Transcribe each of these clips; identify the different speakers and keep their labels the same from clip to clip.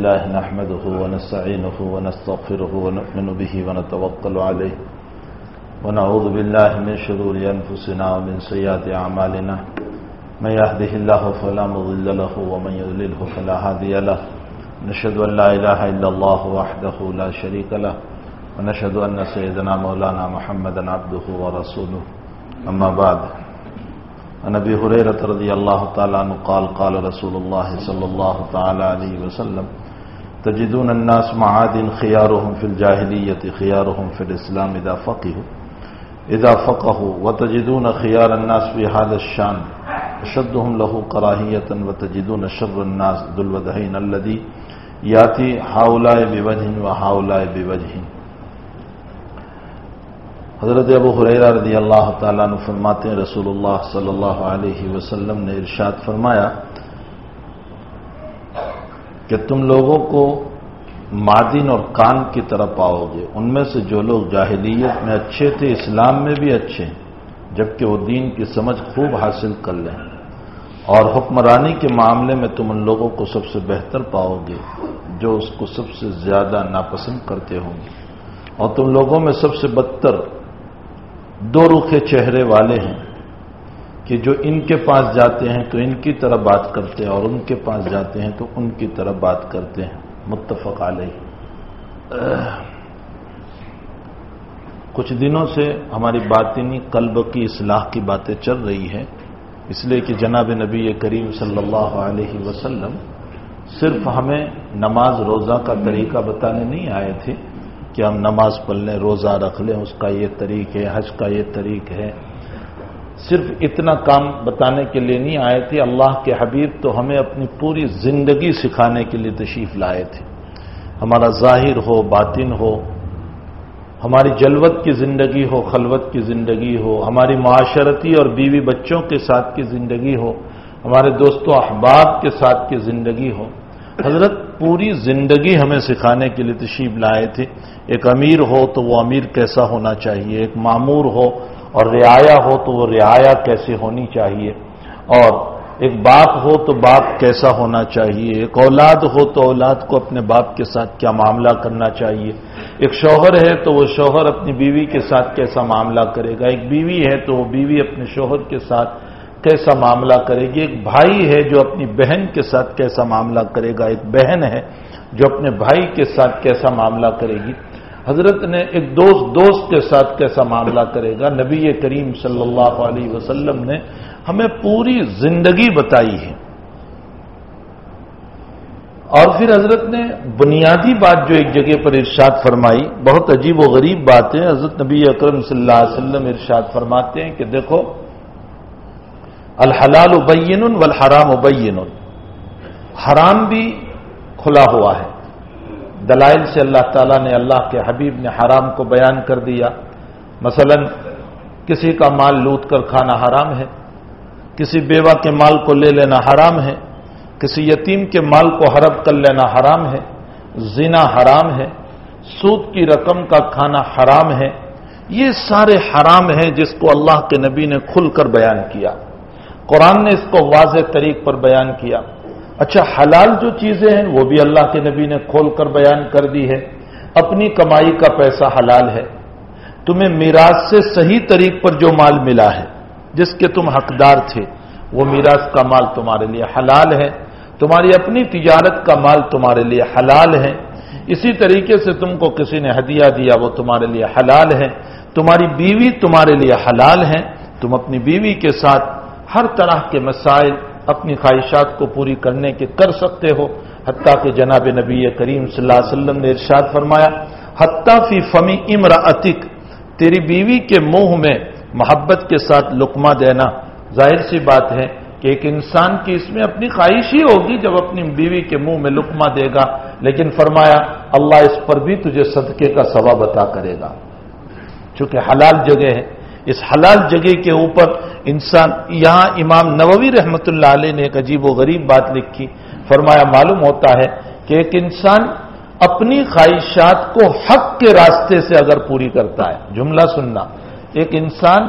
Speaker 1: لله نحمده ونستعينه ونستغفره ونؤمن به ونتوكل عليه ونعوذ بالله من شرور أنفسنا ومن سيئات أعمالنا من يهده الله فلا مضل له ومن يضلله فلا هادي له نشهد أن لا إله إلا الله وحده لا شريك له ونشهد أن سيدنا مولانا محمدا عبده ورسوله أما بعد عن ابي هريره رضي الله تعالى عنه قال قال رسول الله صلى الله تعالى عليه وسلم تجدون الناس معادن خيارهم في الجاهليه خيارهم في الاسلام اذا فقهوا اذا فقهوا، وتجدون خيار الناس في هذا الشان اشدهم له كراهيه وتجدون شر الناس ذو الوجهين الذي ياتي هؤلاء بوجه وهؤلاء بوجه. حضرت ابو حریرہ رضی اللہ تعالیٰ عنہ فرماتے ہیں، رسول اللہ صلی اللہ علیہ وسلم نے ارشاد فرمایا کہ تم لوگوں کو معدن اور کان کی طرح پاؤ گے۔ ان میں سے جو لوگ جاہلیت میں اچھے تھے، اسلام میں بھی اچھے ہیں، جبکہ وہ دین کی سمجھ خوب حاصل کر لیں۔ اور حکمرانی کے معاملے میں تم ان لوگوں کو سب سے بہتر پاؤ گے، جو اس کو سب سے زیادہ ناپسند کرتے ہوں گے۔ اور تم لوگوں میں سب سے بدتر دو رخے چہرے والے ہیں۔ کہ جو ان کے پاس جاتے ہیں تو ان کی طرح بات کرتے ہیں اور ان کے پاس جاتے ہیں تو ان کی طرح بات کرتے ہیں۔ متفق علیہ۔ کچھ دنوں سے ہماری باطنی قلب کی اصلاح کی باتیں چل رہی ہیں۔ اس لیے کہ جناب نبی کریم صلی اللہ علیہ وسلم صرف ہمیں نماز روزہ کا طریقہ بتانے نہیں آئے تھے کہ ہم نماز پڑھ لیں، روزہ رکھ لیں، اس کا یہ طریق ہے، حج کا یہ طریق ہے۔ صرف اتنا کام بتانے کے لیے نہیں، آئے تھے۔ اللہ کے حبیب تو ہمیں اپنی پوری زندگی سکھانے کے لیے تشریف لائے تھے۔ ہمارا ظاہر ہو، باطن ہو، ہماری جلوت کی زندگی ہو، خلوت کی زندگی ہو، ہماری معاشرتی اور بیوی بچوں کے ساتھ کی زندگی ہو، ہمارے دوستوں احباب کے ساتھ کی زندگی ہو۔ حضرت، پوری زندگی ہمیں سکھانے کے لیے تشریف لائے تھے۔ ایک امیر ہو تو وہ امیر کیسا ہونا چاہیے؟ ایک معمور ہو اور رعایا ہو تو وہ رعایا کیسے ہونی چاہیے؟ اور ایک باپ ہو تو باپ کیسا ہونا چاہیے؟ ایک اولاد ہو تو اولاد کو اپنے باپ کے ساتھ کیا معاملہ کرنا چاہیے؟ ایک شوہر ہے تو وہ شوہر اپنی بیوی کے ساتھ کیسا معاملہ کرے گا؟ ایک بیوی ہے تو وہ بیوی اپنے شوہر کے ساتھ کیسا معاملہ کرے گی؟ ایک بھائی ہے جو اپنی بہن کے ساتھ کیسا معاملہ کرے گا؟ ایک بہن ہے جو اپنے بھائی کے ساتھ کیسا معاملہ کرے گی؟ حضرت نے ایک دوست دوست کے ساتھ کیسا معاملہ کرے گا؟ نبی کریم صلی اللہ علیہ وسلم نے ہمیں پوری زندگی بتائی ہے۔ اور پھر حضرت نے بنیادی بات جو ایک جگہ پر ارشاد فرمائی، بہت عجیب و غریب بات ہے۔ حضرت نبی اکرم صلی اللہ علیہ وسلم ارشاد فرماتے ہیں کہ دیکھو، الحلال ابین والحرام ابین حرام بھی کھلا ہوا ہے۔ دلائل سے اللہ تعالیٰ نے اللہ کے حبیب نے حرام کو بیان کر دیا۔ مثلا، کسی کا مال لوٹ کر کھانا حرام ہے، کسی بیوہ کے مال کو لے لینا حرام ہے، کسی یتیم کے مال کو حرب کر لینا حرام ہے، زنا حرام ہے، سود کی رقم کا کھانا حرام ہے، یہ سارے حرام ہیں جس کو اللہ کے نبی نے کھل کر بیان کیا۔ قرآن نے اس کو واضح طریق پر بیان کیا۔ اچھا حلال جو چیزیں ہیں، وہ بھی اللہ کے نبی نے کھول کر بیان کر دی ہے اپنی کمائی کا پیسہ حلال ہے۔ تمہیں میراث سے صحیح طریق پر جو مال ملا ہے، جس کے تم حقدار تھے، وہ میراث کا مال تمہارے لیے حلال ہے۔ تمہاری اپنی تجارت کا مال تمہارے لیے حلال ہے۔ اسی طریقے سے تم کو کسی نے ہدیہ دیا، وہ تمہارے لیے حلال ہے۔ تمہاری بیوی تمہارے لیے حلال ہے۔ تم اپنی بیوی کے ساتھ ہر طرح کے مسائل اپنی خواہشات کو پوری کرنے کے کر سکتے ہو، حتیٰ کہ جناب نبی کریم صلی اللہ علیہ وسلم نے ارشاد فرمایا، حتیٰ فی فمی امرا تیری بیوی کے منہ میں محبت کے ساتھ لکما دینا۔ ظاہر سی بات ہے کہ ایک انسان کی اس میں اپنی خواہش ہی ہوگی جب اپنی بیوی کے منہ میں لکما دے گا، لیکن فرمایا، اللہ اس پر بھی تجھے صدقے کا ثواب عطا کرے گا۔ چونکہ حلال جگہ ہے اس حلال جگہ کے اوپر انسان، یہاں امام نووی رحمت اللہ علیہ نے ایک عجیب و غریب بات لکھی، فرمایا معلوم ہوتا ہے کہ ایک انسان اپنی خواہشات کو حق کے راستے سے اگر پوری کرتا ہے، جملہ سننا، ایک انسان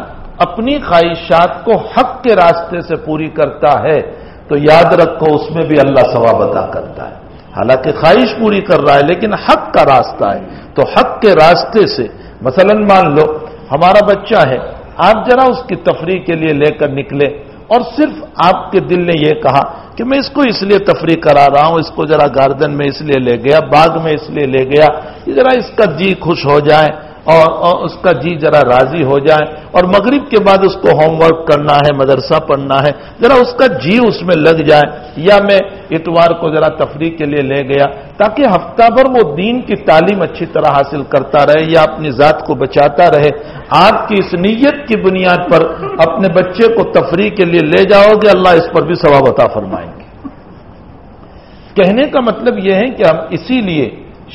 Speaker 1: اپنی خواہشات کو حق کے راستے سے پوری کرتا ہے تو یاد رکھو اس میں بھی اللہ ثواب ادا کرتا ہے۔ حالانکہ خواہش پوری کر رہا ہے لیکن حق کا راستہ ہے، تو حق کے راستے سے، مثلا مان لو ہمارا بچہ ہے، آپ ذرا اس کی تفریح کے لیے لے کر نکلے۔ اور صرف آپ کے دل نے یہ کہا کہ میں اس کو اس لیے تفریح کرا رہا ہوں، اس کو ذرا گاردن میں اس لیے لے گیا، باغ میں اس لیے لے گیا ذرا اس کا جی خوش ہو جائے۔ اور اس کا جی ذرا راضی ہو جائے اور مغرب کے بعد اس کو ہوم ورک کرنا ہے، مدرسہ پڑھنا ہے، ذرا اس کا جی اس میں لگ جائے یا میں اتوار کو ذرا تفریح کے لیے لے گیا تاکہ ہفتہ بھر وہ دین کی تعلیم اچھی طرح حاصل کرتا رہے یا اپنی ذات کو بچاتا رہے۔ آپ کی اس نیت کی بنیاد پر اپنے بچے کو تفریح کے لیے لے جاؤ گے، اللہ اس پر بھی ثواب عطا فرمائیں گے۔ کہنے کا مطلب یہ ہے کہ ہم اسی لیے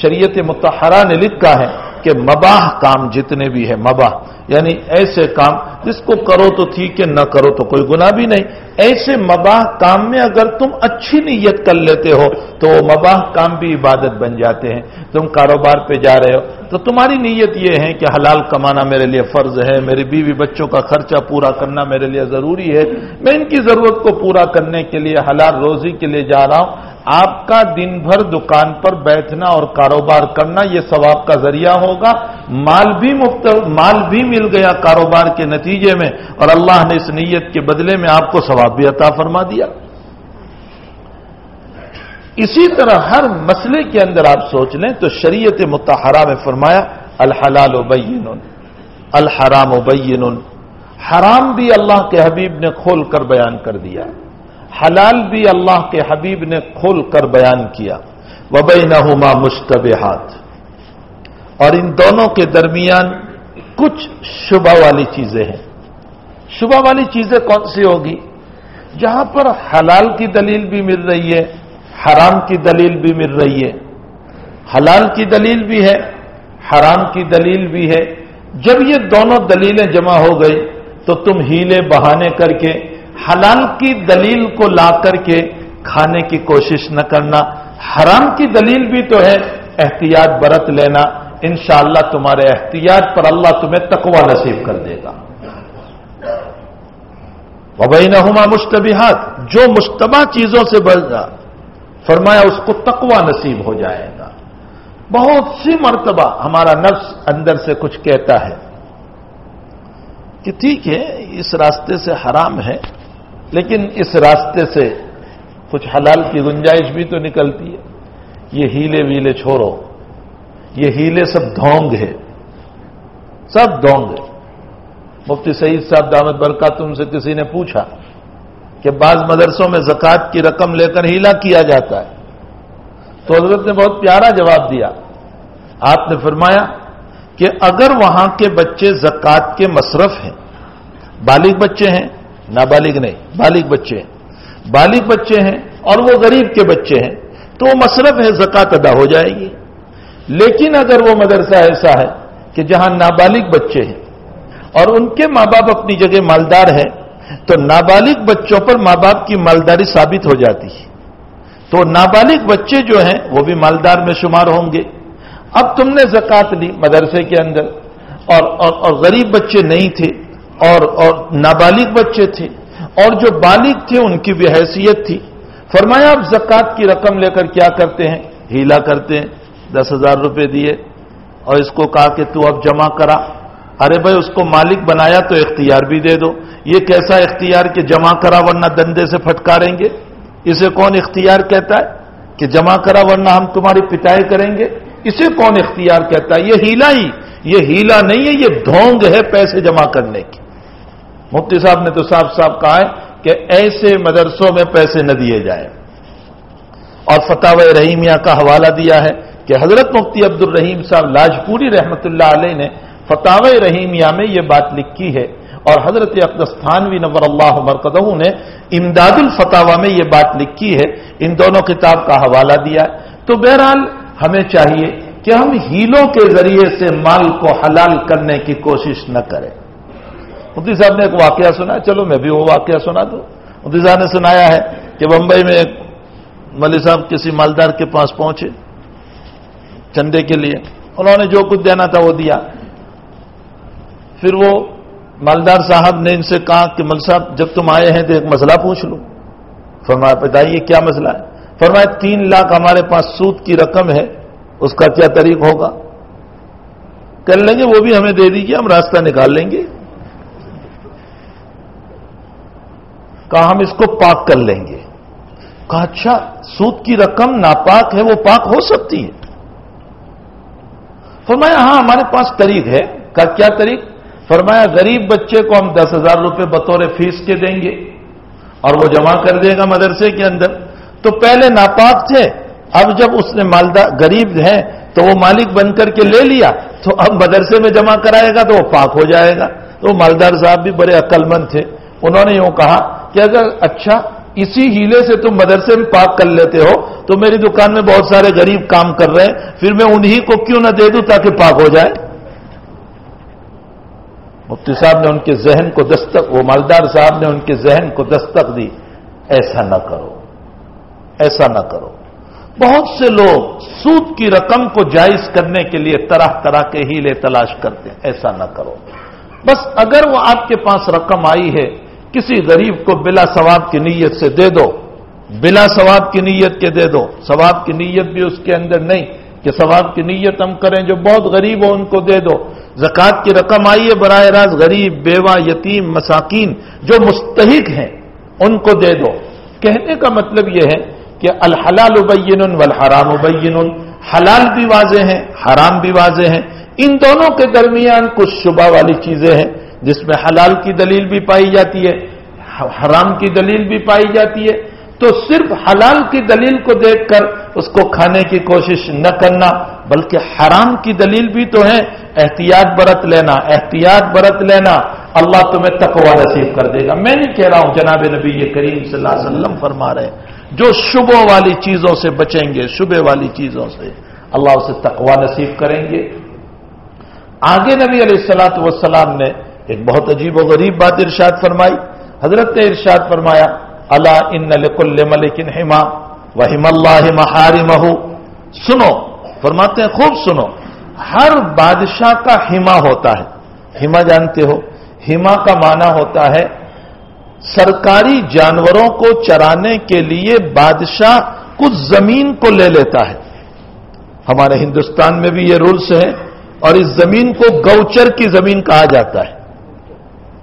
Speaker 1: شریعت متحرہ نے لکھا ہے کہ مباح کام جتنے بھی ہیں، مباح یعنی ایسے کام جس کو کرو تو ٹھیک ہے، نہ کرو تو کوئی گناہ بھی نہیں۔ ایسے مباح کام میں اگر تم اچھی نیت کر لیتے ہو تو وہ مباح کام بھی عبادت بن جاتے ہیں۔ تم کاروبار پہ جا رہے ہو تو تمہاری نیت یہ ہے کہ حلال کمانا میرے لیے فرض ہے، میری بیوی بچوں کا خرچہ پورا کرنا میرے لیے ضروری ہے۔ میں ان کی ضرورت کو پورا کرنے کے لیے، حلال روزی کے لیے جا رہا ہوں۔ آپ کا دن بھر دکان پر بیٹھنا اور کاروبار کرنا یہ ثواب کا ذریعہ ہوگا۔ مال بھی مفت مال بھی مل گیا کاروبار کے نتیجے میں اور اللہ نے اس نیت کے بدلے میں آپ کو ثواب بھی عطا فرما دیا۔ اسی طرح ہر مسئلے کے اندر آپ سوچ لیں تو شریعت متحرہ میں فرمایا، الحلال و بین الحرام و بین حرام بھی اللہ کے حبیب نے کھول کر بیان کر دیا۔ حلال بھی اللہ کے حبیب نے کھول کر بیان کیا۔ وبئی نہ مشتبہات۔ اور ان دونوں کے درمیان کچھ شبہ والی چیزیں ہیں۔ شبہ والی چیزیں کون سی ہوگی؟ جہاں پر حلال کی دلیل بھی مل رہی ہے، حرام کی دلیل بھی مل رہی ہے۔ حلال کی دلیل بھی ہے، حرام کی دلیل بھی ہے۔ جب یہ دونوں دلیلیں جمع ہو گئی تو تم ہیلے بہانے کر کے حلال کی دلیل کو لا کر کے کھانے کی کوشش نہ کرنا۔ حرام کی دلیل بھی تو ہے، احتیاط برت لینا۔ انشاءاللہ تمہارے احتیاط پر اللہ تمہیں تقوا نصیب کر دے گا۔ وبئی نہ مشتبہات، جو مشتبہ چیزوں سے بڑھ جا، فرمایا اس کو تقوا نصیب ہو جائے گا۔ بہت سی مرتبہ ہمارا نفس اندر سے کچھ کہتا ہے کہ ٹھیک ہے، اس راستے سے حرام ہے لیکن اس راستے سے کچھ حلال کی گنجائش بھی تو نکلتی ہے۔ یہ ہیلے ویلے چھوڑو۔ یہ ہیلے سب ڈھونگ ہے۔ سب ڈھونگ ہے۔ مفتی سعید صاحب دامت برکا تم سے کسی نے پوچھا کہ بعض مدرسوں میں زکوٰۃ کی رقم لے کر ہیلا کیا جاتا ہے؟ تو حضرت نے بہت پیارا جواب دیا۔ آپ نے فرمایا کہ اگر وہاں کے بچے زکوٰۃ کے مصرف ہیں، بالغ بچے ہیں نابالغ نہیں بالغ بچے ہیں۔ بالغ بچے ہیں اور وہ غریب کے بچے ہیں۔ تو وہ مصرف ہے زکات ادا ہو جائے گی۔ لیکن اگر وہ مدرسہ ایسا ہے کہ جہاں نابالغ بچے ہیں اور ان کے ماں باپ اپنی جگہ مالدار ہیں تو نابالغ بچوں پر ماں باپ کی مالداری ثابت ہو جاتی ہے۔ تو نابالغ بچے جو ہیں وہ بھی مالدار میں شمار ہوں گے۔ اب تم نے زکات لی مدرسے کے اندر اور اور, اور غریب بچے نہیں تھے۔ اور اور نابالغ بچے تھے اور جو بالغ تھے ان کی بھی حیثیت تھی۔ فرمایا، آپ زکوٰۃ کی رقم لے کر کیا کرتے ہیں؟ ہیلا کرتے ہیں، دس ہزار روپے دیے۔ اور اس کو کہا کہ تو اب جمع کرا۔ ارے بھائی، اس کو مالک بنایا تو اختیار بھی دے دو۔ یہ کیسا اختیار کہ جمع کرا ورنہ دندے سے پھٹکاریں گے؟ اسے کون اختیار کہتا ہے کہ جمع کرا ورنہ ہم تمہاری پتائی کریں گے؟ اسے کون اختیار کہتا ہے؟ یہ ہیلا ہی، یہ ہیلا نہیں ہے، یہ ڈھونگ ہے پیسے جمع کرنے کی۔ مفتی صاحب نے تو صاف صاف کہا ہے کہ ایسے مدرسوں میں پیسے نہ دیے جائیں۔ اور فتح رحیمیہ کا حوالہ دیا ہے کہ حضرت مفتی عبد الرحیم صاحب لاجپوری رحمت اللہ علیہ نے فتح رحیمیہ میں یہ بات لکھی ہے اور حضرت اقدستانوی نور اللہ مرکز نے امداد الفتاوا میں یہ بات لکھی ہے۔ ان دونوں کتاب کا حوالہ دیا ہے۔ تو بہرحال ہمیں چاہیے کہ ہم ہیلوں کے ذریعے سے مال کو حلال کرنے کی کوشش نہ کریں۔ مفتی صاحب نے ایک واقعہ سنا چلو میں بھی وہ واقعہ سنا دوں۔ مفتی صاحب نے سنایا ہے کہ بمبئی میں ایک ملی صاحب کسی مالدار کے پاس پہنچے چندے کے لیے۔ انہوں نے جو کچھ دینا تھا وہ دیا۔ پھر وہ مالدار صاحب نے ان سے کہا کہ مل صاحب، جب تم آئے ہیں تو ایک مسئلہ پوچھ لو۔ فرمایا، بتائیے کیا مسئلہ ہے؟ فرمایا، تین لاکھ ہمارے پاس سود کی رقم ہے، اس کا کیا طریق ہوگا؟ کر لیں گے وہ بھی ہمیں دے دیجیے ہم راستہ نکال لیں گے۔ کہا ہم اس کو پاک کر لیں گے۔ کہا اچھا سود کی رقم ناپاک ہے، وہ پاک ہو سکتی ہے۔ فرمایا ہاں ہمارے پاس طریق ہے۔ کا کیا طریق؟ فرمایا، غریب بچے کو ہم دس ہزار روپے بطور فیس کے دیں گے اور وہ جمع کر دے گا مدرسے کے اندر۔ تو پہلے ناپاک تھے، اب جب اس نے مالدار غریب ہے تو وہ مالک بن کر کے لے لیا۔ تو اب مدرسے میں جمع کرائے گا تو وہ پاک ہو جائے گا۔ تو مالدار صاحب بھی بڑے عقل مند تھے۔ انہوں نے یوں کہا کہ اگر اچھا اسی ہیلے سے تم مدرسے میں پاک کر لیتے ہو، تو میری دکان میں بہت سارے غریب کام کر رہے ہیں، پھر میں انہی کو کیوں نہ دے دوں تاکہ پاک ہو جائے؟ مفتی صاحب نے ان کے ذہن کو دستک، وہ مالدار صاحب نے ان کے ذہن کو دستک دی، ایسا نہ کرو، ایسا نہ کرو۔ بہت سے لوگ سود کی رقم کو جائز کرنے کے لیے طرح طرح کے ہیلے تلاش کرتے ہیں، ایسا نہ کرو۔ بس اگر وہ آپ کے پاس رقم آئی ہے کسی غریب کو بلا ثواب کی نیت سے دے دو، بلا ثواب کی نیت کے دے دو۔ ثواب کی نیت بھی اس کے اندر نہیں کہ ثواب کی نیت ہم کریں جو بہت غریب ہو ان کو دے دو۔ زکوٰۃ کی رقم آئی ہے براہ راست، غریب، بیوہ، یتیم، مساکین جو مستحق ہیں ان کو دے دو۔ کہنے کا مطلب یہ ہے کہ الحلال ابین والحرام ابین حلال بھی واضح ہیں، حرام بھی واضح ہیں۔ ان دونوں کے درمیان کچھ شبہ والی چیزیں ہیں۔ جس میں حلال کی دلیل بھی پائی جاتی ہے، حرام کی دلیل بھی پائی جاتی ہے، تو صرف حلال کی دلیل کو دیکھ کر اس کو کھانے کی کوشش نہ کرنا، بلکہ حرام کی دلیل بھی تو ہے احتیاط برت لینا، احتیاط برت لینا، اللہ تمہیں تقوا نصیب کر دے گا۔ میں نہیں کہہ رہا ہوں، جناب نبی یہ کریم صلی اللہ علیہ وسلم فرما رہے جو شبوں والی چیزوں سے بچیں گے، شبے والی چیزوں سے اللہ اسے تقوا نصیب کریں گے۔ آگے نبی علیہ السلاۃ وسلام نے ایک بہت عجیب و غریب بات ارشاد فرمائی۔ حضرت نے ارشاد فرمایا اللہ ان لکل ملکن ہما وحم اللہ محاری مہو سنو، فرماتے ہیں، خوب سنو۔ ہر بادشاہ کا ہما ہوتا ہے۔ ہما جانتے ہو۔ ہما کا معنی ہوتا ہے، سرکاری جانوروں کو چرانے کے لیے بادشاہ کچھ زمین کو لے لیتا ہے۔ ہمارے ہندوستان میں بھی یہ رولس ہیں اور اس زمین کو گوچر کی زمین کہا جاتا ہے۔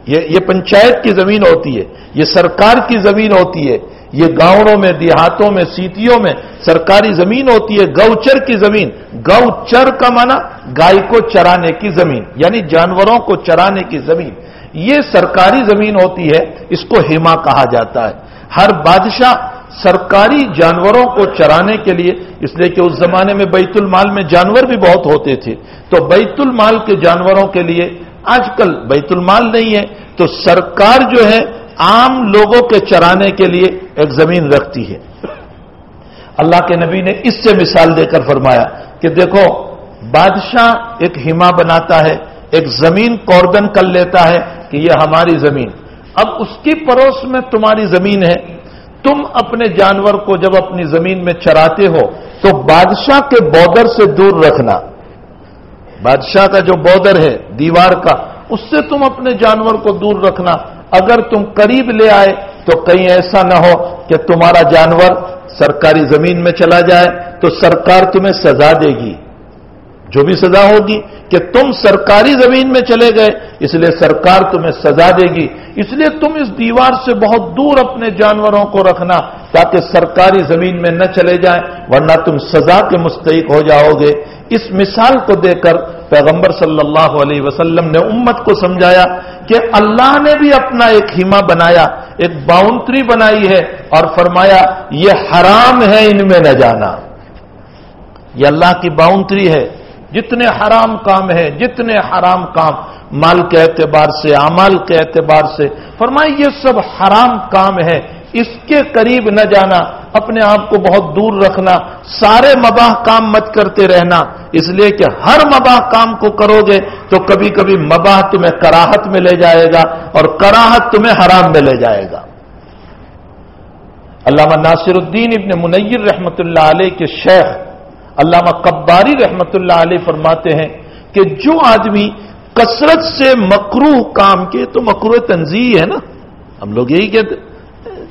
Speaker 1: یہ پنچایت کی زمین ہوتی ہے، یہ سرکار کی زمین ہوتی ہے، یہ گاؤں میں، دیہاتوں میں، سیتیوں میں سرکاری زمین ہوتی ہے گوچر کی زمین۔ گوچر کا معنی گائے کو چرانے کی زمین یعنی جانوروں کو چرانے کی زمین۔ یہ سرکاری زمین ہوتی ہے، اس کو ہیما کہا جاتا ہے۔ ہر بادشاہ سرکاری جانوروں کو چرانے کے لیے، اس لیے کہ اس زمانے میں بیت المال میں جانور بھی بہت ہوتے تھے۔ تو بیت المال کے جانوروں کے لیے آج کل بیت المال نہیں ہے، تو سرکار جو ہے، عام لوگوں کے چرانے کے لیے ایک زمین رکھتی ہے۔ اللہ کے نبی نے اس سے مثال دے کر فرمایا کہ دیکھو، بادشاہ ایک ہما بناتا ہے، ایک زمین کوردن کر لیتا ہے کہ یہ ہماری زمین۔ اب اس کی پڑوس میں تمہاری زمین ہے۔ تم اپنے جانور کو جب اپنی زمین میں چراتے ہو، تو بادشاہ کے بارڈر سے دور رکھنا۔ بادشاہ کا جو بارڈر ہے، دیوار کا، اس سے تم اپنے جانور کو دور رکھنا۔ اگر تم قریب لے آئے تو کہیں ایسا نہ ہو کہ تمہارا جانور سرکاری زمین میں چلا جائے، تو سرکار تمہیں سزا دے گی۔ جو بھی سزا ہوگی کہ تم سرکاری زمین میں چلے گئے، اس لیے سرکار تمہیں سزا دے گی۔ اس لیے تم اس دیوار سے بہت دور اپنے جانوروں کو رکھنا تاکہ سرکاری زمین میں نہ چلے جائیں، ورنہ تم سزا کے مستحق ہو جاؤ گے۔ اس مثال کو دے کر پیغمبر صلی اللہ علیہ وسلم نے امت کو سمجھایا کہ اللہ نے بھی اپنا ایک ہیما بنایا، ایک باؤنڈری بنائی ہے اور فرمایا، یہ حرام ہے ان میں نہ جانا۔ یہ اللہ کی باؤنڈری ہے۔ جتنے حرام کام ہے جتنے حرام کام۔ مال کے اعتبار سے امال کے اعتبار سے۔ فرمائے یہ سب حرام کام ہے اس کے قریب نہ جانا، اپنے آپ کو بہت دور رکھنا، سارے مباح کام مت کرتے رہنا۔ اس لیے کہ ہر مباح کام کو کرو گے تو کبھی کبھی مباح تمہیں کراہت میں لے جائے گا اور کراہت تمہیں حرام میں لے جائے گا۔ علامہ ناصر الدین ابن منیر رحمت اللہ علیہ کے شیخ علامہ قباری رحمت اللہ علیہ فرماتے ہیں کہ جو آدمی کثرت سے مکرو کام کے، تو مکرو تنظیم ہے نا۔ ہم لوگ یہی کہتے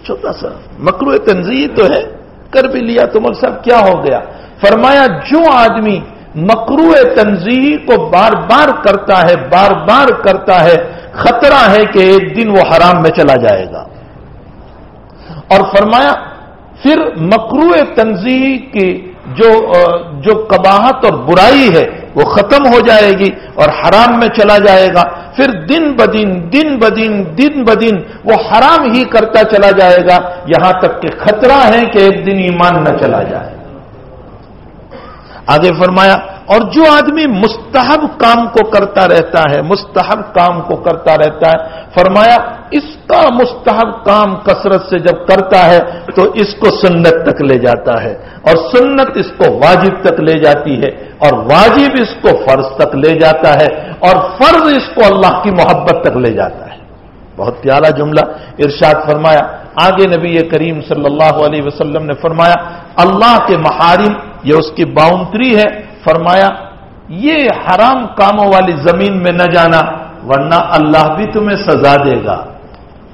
Speaker 1: چھوٹا سا۔ مکرو تنظیم تو ہے، کر بھی لیا تو مل صاحب کیا ہو گیا۔ فرمایا، جو آدمی مکرو تنظیم کو بار بار کرتا ہے، بار بار کرتا ہے، خطرہ ہے کہ ایک دن وہ حرام میں چلا جائے گا۔ اور فرمایا، پھر مکرو تنظیم کی جو جو کباہت اور برائی ہے، وہ ختم ہو جائے گی اور حرام میں چلا جائے گا۔ پھر دن بدن دن بدن دن بدن وہ حرام ہی کرتا چلا جائے گا۔ یہاں تک کہ خطرہ ہے کہ ایک دن ایمان نہ چلا جائے۔ آگے فرمایا اور جو آدمی مستحب کام کو کرتا رہتا ہے، مستحب کام کو کرتا رہتا ہے، فرمایا اس کا مستحب کام کثرت سے جب کرتا ہے تو اس کو سنت تک لے جاتا ہے اور سنت اس کو واجب تک لے جاتی ہے اور واجب اس کو فرض تک لے جاتا ہے اور فرض اس کو اللہ کی محبت تک لے جاتا ہے۔ بہت پیارا جملہ ارشاد فرمایا۔ آگے نبی کریم صلی اللہ علیہ وسلم نے فرمایا، اللہ کے محارم، یہ اس کی باؤنڈری ہے فرمایا، یہ حرام کاموں والی زمین میں نہ جانا، ورنہ اللہ بھی تمہیں سزا دے گا۔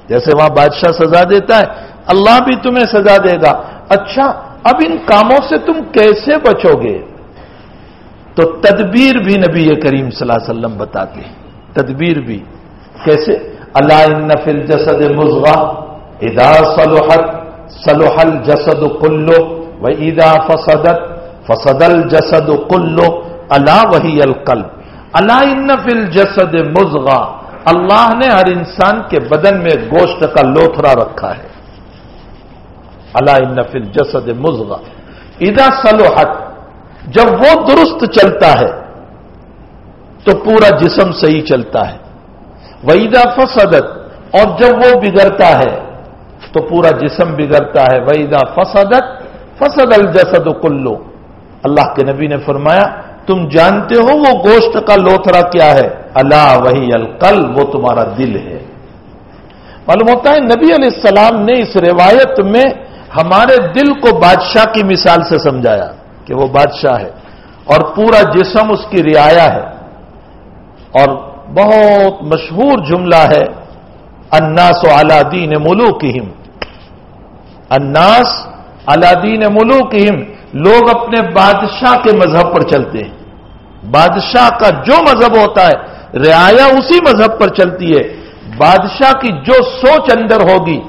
Speaker 1: جیسے وہاں بادشاہ سزا دیتا ہے، اللہ بھی تمہیں سزا دے گا۔ اچھا اب ان کاموں سے تم کیسے بچو گے؟ تو تدبیر بھی نبی کریم صلی اللہ علیہ وسلم بتاتے ہیں۔ تدبیر بھی۔ کیسے؟ اللہ نفل جسد مزغا ادا سلوحت سلوحل جسد کلو و ادا فسدت فسدل جسد کلو اللہ وہی القلب. اللہ نفل جسد مزغا. اللہ نے ہر انسان کے بدن میں گوشت کا لوتھرا رکھا ہے. اللہ نفل جسد مزغا. ادا سلوحت جب وہ درست چلتا ہے، تو پورا جسم صحیح چلتا ہے. ویدا فسدت اور جب وہ بگڑتا ہے، تو پورا جسم بگڑتا ہے. ویدا فسدت فسد الجسد کلو اللہ کے نبی نے فرمایا، تم جانتے ہو وہ گوشت کا لوتھرا کیا ہے؟ اللہ وہی القل وہ تمہارا دل ہے۔ معلوم ہوتا ہے، نبی علیہ السلام نے اس روایت میں ہمارے دل کو بادشاہ کی مثال سے سمجھایا کہ وہ بادشاہ ہے۔ اور پورا جسم اس کی رعایا ہے۔ اور بہت مشہور جملہ ہے اناس و دین ملوک اناس دین ملوک لوگ اپنے بادشاہ کے مذہب پر چلتے ہیں۔ بادشاہ کا جو مذہب ہوتا ہے، رعایا اسی مذہب پر چلتی ہے۔ بادشاہ کی جو سوچ اندر ہوگی،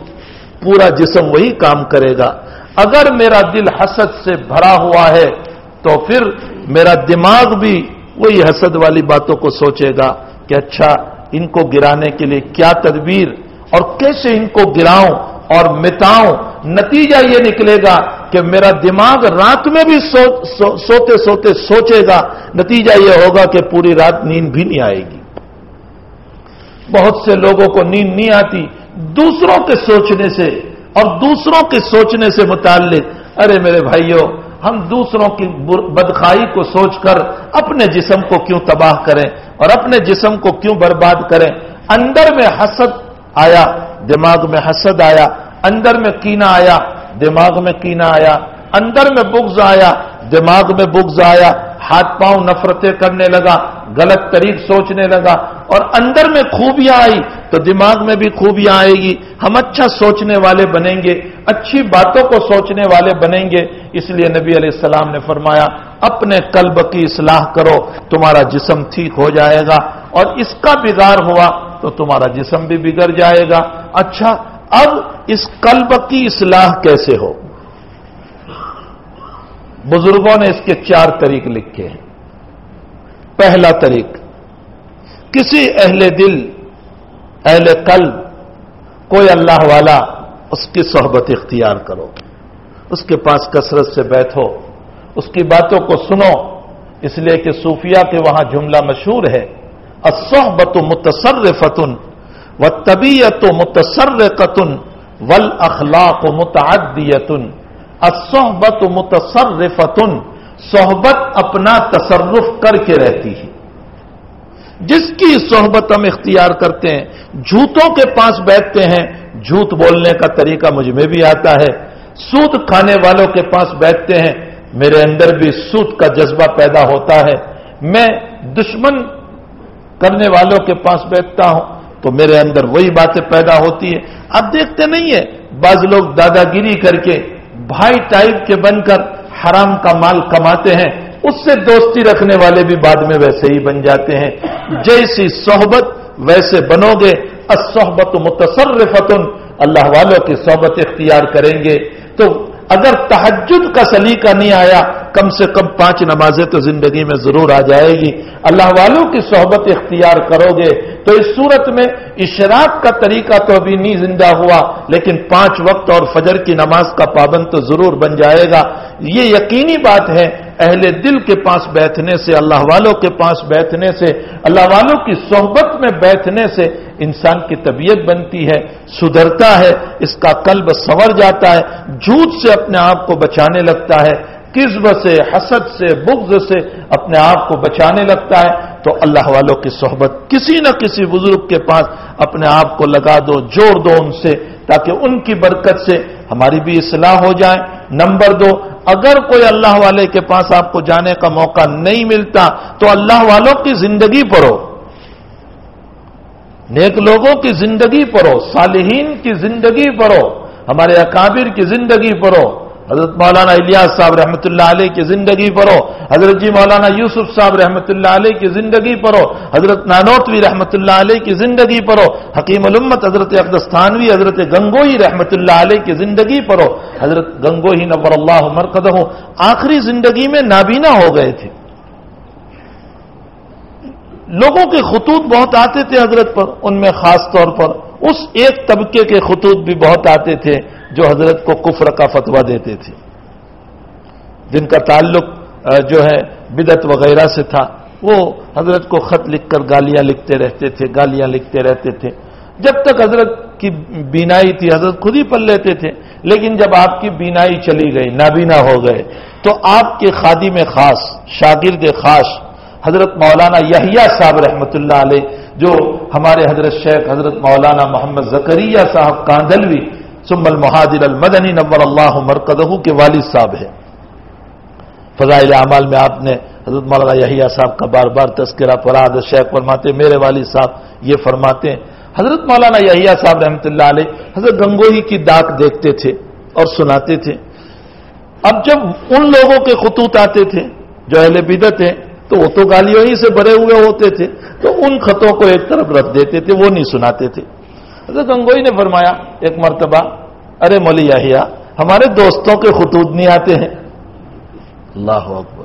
Speaker 1: پورا جسم وہی کام کرے گا۔ اگر میرا دل حسد سے بھرا ہوا ہے، تو پھر میرا دماغ بھی وہی حسد والی باتوں کو سوچے گا کہ اچھا ان کو گرانے کے لیے کیا تدبیر اور کیسے ان کو گراؤں اور مٹاؤں نتیجہ یہ نکلے گا کہ میرا دماغ رات میں بھی سو, سو, سوتے سوتے سوچے گا۔ نتیجہ یہ ہوگا کہ پوری رات نیند بھی نہیں آئے گی۔ بہت سے لوگوں کو نیند نہیں آتی۔ دوسروں کے سوچنے سے اور دوسروں کے سوچنے سے متعلق۔ ارے میرے بھائیوں ہم دوسروں کی بدخائی کو سوچ کر اپنے جسم کو کیوں تباہ کریں اور اپنے جسم کو کیوں برباد کریں؟ اندر میں حسد آیا دماغ میں حسد آیا۔ اندر میں کینا آیا، دماغ میں کینا آیا، اندر میں بغض آیا، دماغ میں بغض آیا، ہاتھ پاؤں نفرتیں کرنے لگا، غلط طریق سوچنے لگا، اور اندر میں خوبیاں آئی تو دماغ میں بھی خوبیاں آئے گی۔ ہم اچھا سوچنے والے بنیں گے، اچھی باتوں کو سوچنے والے بنیں گے۔ اس لیے نبی علیہ السلام نے فرمایا، اپنے قلب کی اصلاح کرو، تمہارا جسم ٹھیک ہو جائے گا، اور اس کا بگاڑ ہوا تو تمہارا جسم بھی بگڑ جائے گا۔ اچھا اب اس قلب کی اصلاح کیسے ہو؟ بزرگوں نے اس کے چار طریق لکھے ہیں۔ پہلا طریق، کسی اہل دل، اہل قلب، کوئی اللہ والا اس کی صحبت اختیار کرو۔ اس کے پاس کثرت سے بیٹھو، اس کی باتوں کو سنو۔ اس لیے کہ صوفیہ کے وہاں جملہ مشہور ہے الصحبت متصرفتن و طبیعت متصرقتن ول اخلاق متعدیتن الصحبت متصرفتن صحبت اپنا تصرف کر کے رہتی ہے۔ جس کی صحبت ہم اختیار کرتے ہیں جھوتوں کے پاس بیٹھتے ہیں جھوت بولنے کا طریقہ مجھ میں بھی آتا ہے۔ سود کھانے والوں کے پاس بیٹھتے ہیں، میرے اندر بھی سود کا جذبہ پیدا ہوتا ہے۔ میں دشمن کرنے والوں کے پاس بیٹھتا ہوں۔ تو میرے اندر وہی باتیں پیدا ہوتی ہیں۔ اب دیکھتے نہیں ہیں۔ بعض لوگ دادا گیری کر کے بھائی ٹائپ کے بن کر حرام کا مال کماتے ہیں۔ اس سے دوستی رکھنے والے بھی بعد میں ویسے ہی بن جاتے ہیں۔ جیسی صحبت ویسے بنو گے۔ صحبت متصرفت اللہ والوں کی صحبت اختیار کریں گے۔ تو اگر تحجد کا سلیقہ نہیں آیا کم سے کم پانچ نمازیں تو زندگی میں ضرور آ جائے گی۔ اللہ والوں کی صحبت اختیار کرو گے تو اس صورت میں اشراق کا طریقہ تو ابھی نہیں زندہ ہوا، لیکن پانچ وقت اور فجر کی نماز کا پابند تو ضرور بن جائے گا۔ یہ یقینی بات ہے، اہل دل کے پاس بیٹھنے سے، اللہ والوں کے پاس بیٹھنے سے، اللہ والوں کی صحبت میں بیٹھنے سے انسان کی طبیعت بنتی ہے، سدھرتا ہے، اس کا قلب سنور جاتا ہے، جھوٹ سے اپنے آپ کو بچانے لگتا ہے۔ کزب سے، حسد سے، بغض سے اپنے آپ کو بچانے لگتا ہے، تو اللہ والوں کی صحبت کسی نہ کسی بزرگ کے پاس اپنے آپ کو لگا دو، جوڑ دو ان سے، تاکہ ان کی برکت سے ہماری بھی اصلاح ہو جائے۔ نمبر دو، اگر کوئی اللہ والے کے پاس آپ کو جانے کا موقع نہیں ملتا، تو اللہ والوں کی زندگی پڑھو۔ نیک لوگوں کی زندگی پڑھو، صالحین کی زندگی پڑھو، ہمارے اکابر کی زندگی پڑھو۔ حضرت مولانا الیاس صاحب رحمۃ اللہ علیہ کی زندگی پڑھو، حضرت جی مولانا یوسف صاحب رحمۃ اللہ علیہ کی زندگی پڑھو، حضرت نانوتوی رحمۃ اللہ علیہ کی زندگی پڑھو، حکیم الامت حضرت اقدستانوی حضرت گنگوئی رحمۃ اللہ علیہ کی زندگی پڑھو، حضرت گنگوئی نور اللہ مرکز آخری زندگی میں نابینا ہو گئے تھے۔ لوگوں کے خطوط بہت آتے تھے حضرت پر، ان میں خاص طور پر اس ایک طبقے کے خطوط بھی بہت آتے تھے۔ جو حضرت کو کفر کا فتوا دیتے تھے۔ جن کا تعلق جو ہے بدت وغیرہ سے تھا، وہ حضرت کو خط لکھ کر گالیاں لکھتے رہتے تھے، گالیاں لکھتے رہتے تھے۔ جب تک حضرت کی بینائی تھی، حضرت خود ہی پل لیتے تھے، لیکن جب آپ کی بینائی چلی گئی، نابینا ہو گئے، تو آپ کے خادی میں خاص، شاگرد خاص، حضرت مولانا یحییٰ صاحب رحمۃ اللہ علیہ، جو ہمارے حضرت شیخ حضرت مولانا محمد زکریہ صاحب کاندلوی سم المہاجر المدنی نور اللہ مرکزہ کے والد صاحب ہے فضائل اعمال میں آپ نے حضرت مولانا یحییٰ صاحب کا بار بار تذکرہ پڑھا، حضرت شیخ فرماتے میرے والد صاحب یہ فرماتے ہیں۔ حضرت مولانا یحییٰ صاحب رحمۃ اللہ علیہ حضرت گنگوہی کی داغ دیکھتے تھے اور سناتے تھے۔ اب جب ان لوگوں کے خطوط آتے تھے، جو اہل بدت ہیں، تو وہ تو گالیوں ہی سے بھرے ہوئے ہوتے تھے، تو ان خطوں کو ایک طرف رکھ دیتے تھے، وہ نہیں سناتے تھے۔ حضرت گنگوئی نے فرمایا، ایک مرتبہ، ارے مولی یاہیا ہمارے دوستوں کے خطوط نہیں آتے ہیں۔ اللہ اکبر۔